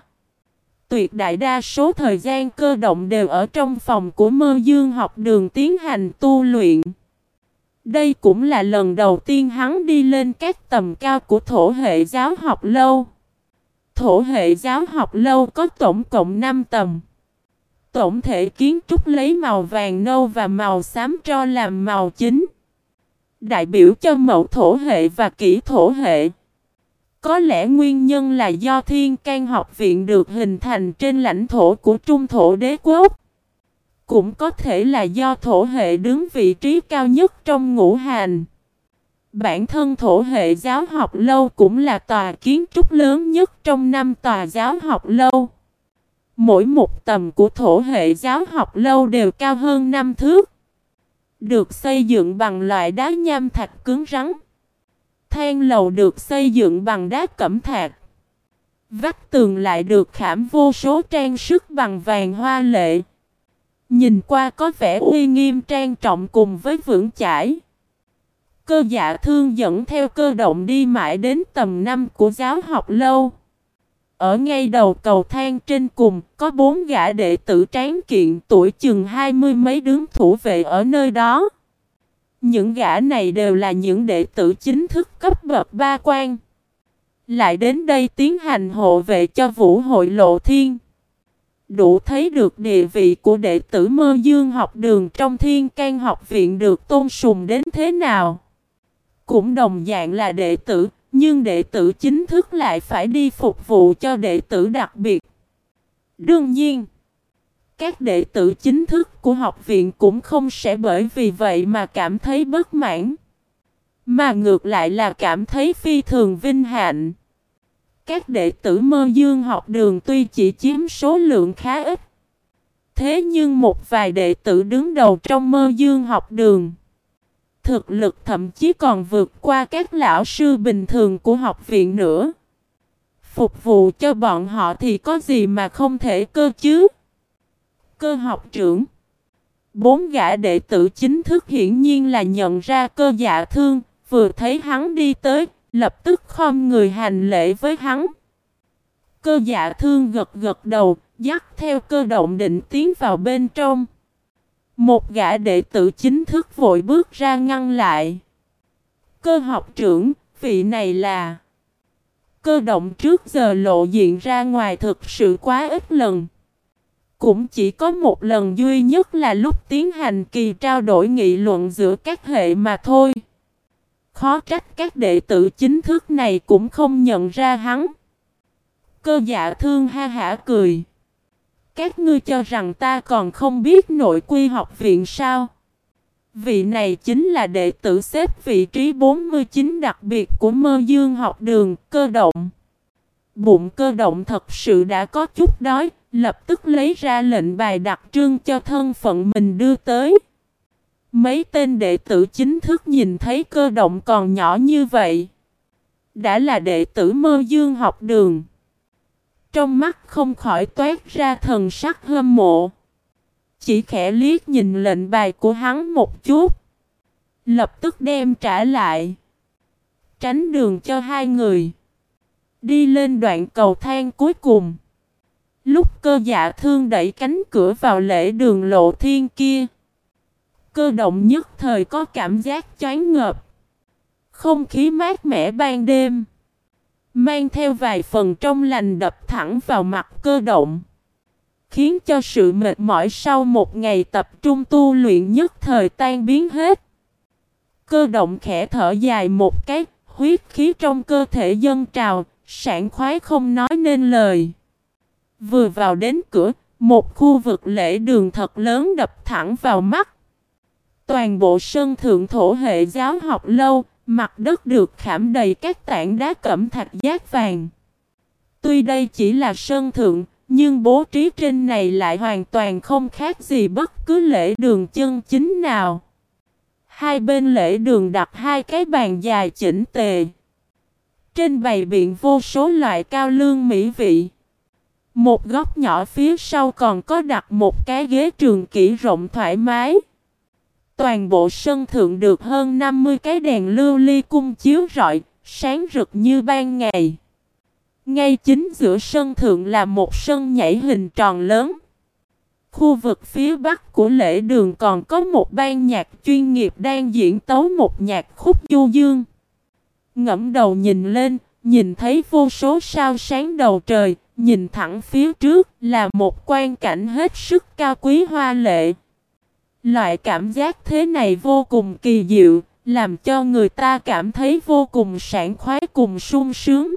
Tuyệt đại đa số thời gian cơ động đều ở trong phòng của mơ dương học đường tiến hành tu luyện. Đây cũng là lần đầu tiên hắn đi lên các tầm cao của thổ hệ giáo học lâu. Thổ hệ giáo học lâu có tổng cộng 5 tầm. Tổng thể kiến trúc lấy màu vàng nâu và màu xám cho làm màu chính. Đại biểu cho mẫu thổ hệ và kỹ thổ hệ. Có lẽ nguyên nhân là do thiên can học viện được hình thành trên lãnh thổ của trung thổ đế quốc. Cũng có thể là do thổ hệ đứng vị trí cao nhất trong ngũ hành. Bản thân thổ hệ giáo học lâu cũng là tòa kiến trúc lớn nhất trong năm tòa giáo học lâu. Mỗi một tầm của thổ hệ giáo học lâu đều cao hơn năm thước. Được xây dựng bằng loại đá nham thạch cứng rắn. Thang lầu được xây dựng bằng đá cẩm thạch. Vách tường lại được khảm vô số trang sức bằng vàng hoa lệ. Nhìn qua có vẻ uy nghiêm trang trọng cùng với vững chãi. Cơ dạ thương dẫn theo cơ động đi mãi đến tầm năm của giáo học lâu. Ở ngay đầu cầu thang trên cùng, có bốn gã đệ tử tráng kiện tuổi chừng hai mươi mấy đứng thủ vệ ở nơi đó. Những gã này đều là những đệ tử chính thức cấp bậc ba quan. Lại đến đây tiến hành hộ vệ cho vũ hội lộ thiên. Đủ thấy được địa vị của đệ tử mơ dương học đường trong thiên can học viện được tôn sùng đến thế nào. Cũng đồng dạng là đệ tử, nhưng đệ tử chính thức lại phải đi phục vụ cho đệ tử đặc biệt. Đương nhiên, các đệ tử chính thức của học viện cũng không sẽ bởi vì vậy mà cảm thấy bất mãn. Mà ngược lại là cảm thấy phi thường vinh hạnh. Các đệ tử mơ dương học đường tuy chỉ chiếm số lượng khá ít. Thế nhưng một vài đệ tử đứng đầu trong mơ dương học đường. Thực lực thậm chí còn vượt qua các lão sư bình thường của học viện nữa. Phục vụ cho bọn họ thì có gì mà không thể cơ chứ? Cơ học trưởng Bốn gã đệ tử chính thức hiển nhiên là nhận ra cơ dạ thương, vừa thấy hắn đi tới, lập tức khom người hành lễ với hắn. Cơ dạ thương gật gật đầu, dắt theo cơ động định tiến vào bên trong. Một gã đệ tử chính thức vội bước ra ngăn lại. Cơ học trưởng, vị này là... Cơ động trước giờ lộ diện ra ngoài thực sự quá ít lần. Cũng chỉ có một lần duy nhất là lúc tiến hành kỳ trao đổi nghị luận giữa các hệ mà thôi. Khó trách các đệ tử chính thức này cũng không nhận ra hắn. Cơ dạ thương ha hả cười. Các ngươi cho rằng ta còn không biết nội quy học viện sao? Vị này chính là đệ tử xếp vị trí 49 đặc biệt của mơ dương học đường, cơ động. Bụng cơ động thật sự đã có chút đói, lập tức lấy ra lệnh bài đặc trưng cho thân phận mình đưa tới. Mấy tên đệ tử chính thức nhìn thấy cơ động còn nhỏ như vậy. Đã là đệ tử mơ dương học đường. Trong mắt không khỏi toát ra thần sắc hâm mộ. Chỉ khẽ liếc nhìn lệnh bài của hắn một chút. Lập tức đem trả lại. Tránh đường cho hai người. Đi lên đoạn cầu thang cuối cùng. Lúc cơ dạ thương đẩy cánh cửa vào lễ đường lộ thiên kia. Cơ động nhất thời có cảm giác choáng ngợp. Không khí mát mẻ ban đêm. Mang theo vài phần trong lành đập thẳng vào mặt cơ động. Khiến cho sự mệt mỏi sau một ngày tập trung tu luyện nhất thời tan biến hết. Cơ động khẽ thở dài một cái, huyết khí trong cơ thể dân trào, sảng khoái không nói nên lời. Vừa vào đến cửa, một khu vực lễ đường thật lớn đập thẳng vào mắt. Toàn bộ sân thượng thổ hệ giáo học lâu, Mặt đất được khảm đầy các tảng đá cẩm thạch giác vàng. Tuy đây chỉ là sân thượng, nhưng bố trí trên này lại hoàn toàn không khác gì bất cứ lễ đường chân chính nào. Hai bên lễ đường đặt hai cái bàn dài chỉnh tề. Trên bày biện vô số loại cao lương mỹ vị. Một góc nhỏ phía sau còn có đặt một cái ghế trường kỷ rộng thoải mái. Toàn bộ sân thượng được hơn 50 cái đèn lưu ly cung chiếu rọi, sáng rực như ban ngày. Ngay chính giữa sân thượng là một sân nhảy hình tròn lớn. Khu vực phía bắc của lễ đường còn có một ban nhạc chuyên nghiệp đang diễn tấu một nhạc khúc du dương. Ngẫm đầu nhìn lên, nhìn thấy vô số sao sáng đầu trời, nhìn thẳng phía trước là một quan cảnh hết sức cao quý hoa lệ. Loại cảm giác thế này vô cùng kỳ diệu, làm cho người ta cảm thấy vô cùng sảng khoái cùng sung sướng.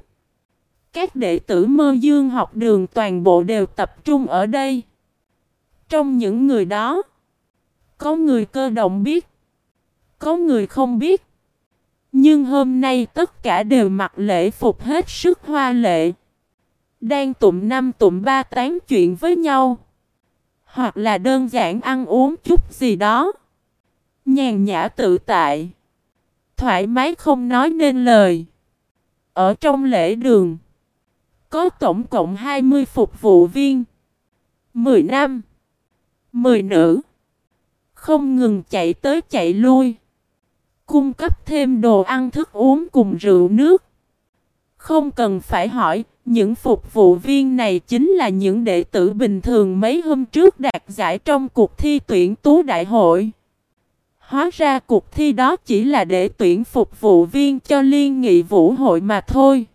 Các đệ tử mơ dương học đường toàn bộ đều tập trung ở đây. Trong những người đó, có người cơ động biết, có người không biết. Nhưng hôm nay tất cả đều mặc lễ phục hết sức hoa lệ. Đang tụm năm tụm ba tán chuyện với nhau. Hoặc là đơn giản ăn uống chút gì đó. Nhàn nhã tự tại. Thoải mái không nói nên lời. Ở trong lễ đường. Có tổng cộng 20 phục vụ viên. 10 nam. 10 nữ. Không ngừng chạy tới chạy lui. cung cấp thêm đồ ăn thức uống cùng rượu nước. Không cần phải hỏi, những phục vụ viên này chính là những đệ tử bình thường mấy hôm trước đạt giải trong cuộc thi tuyển tú đại hội. Hóa ra cuộc thi đó chỉ là để tuyển phục vụ viên cho liên nghị vũ hội mà thôi.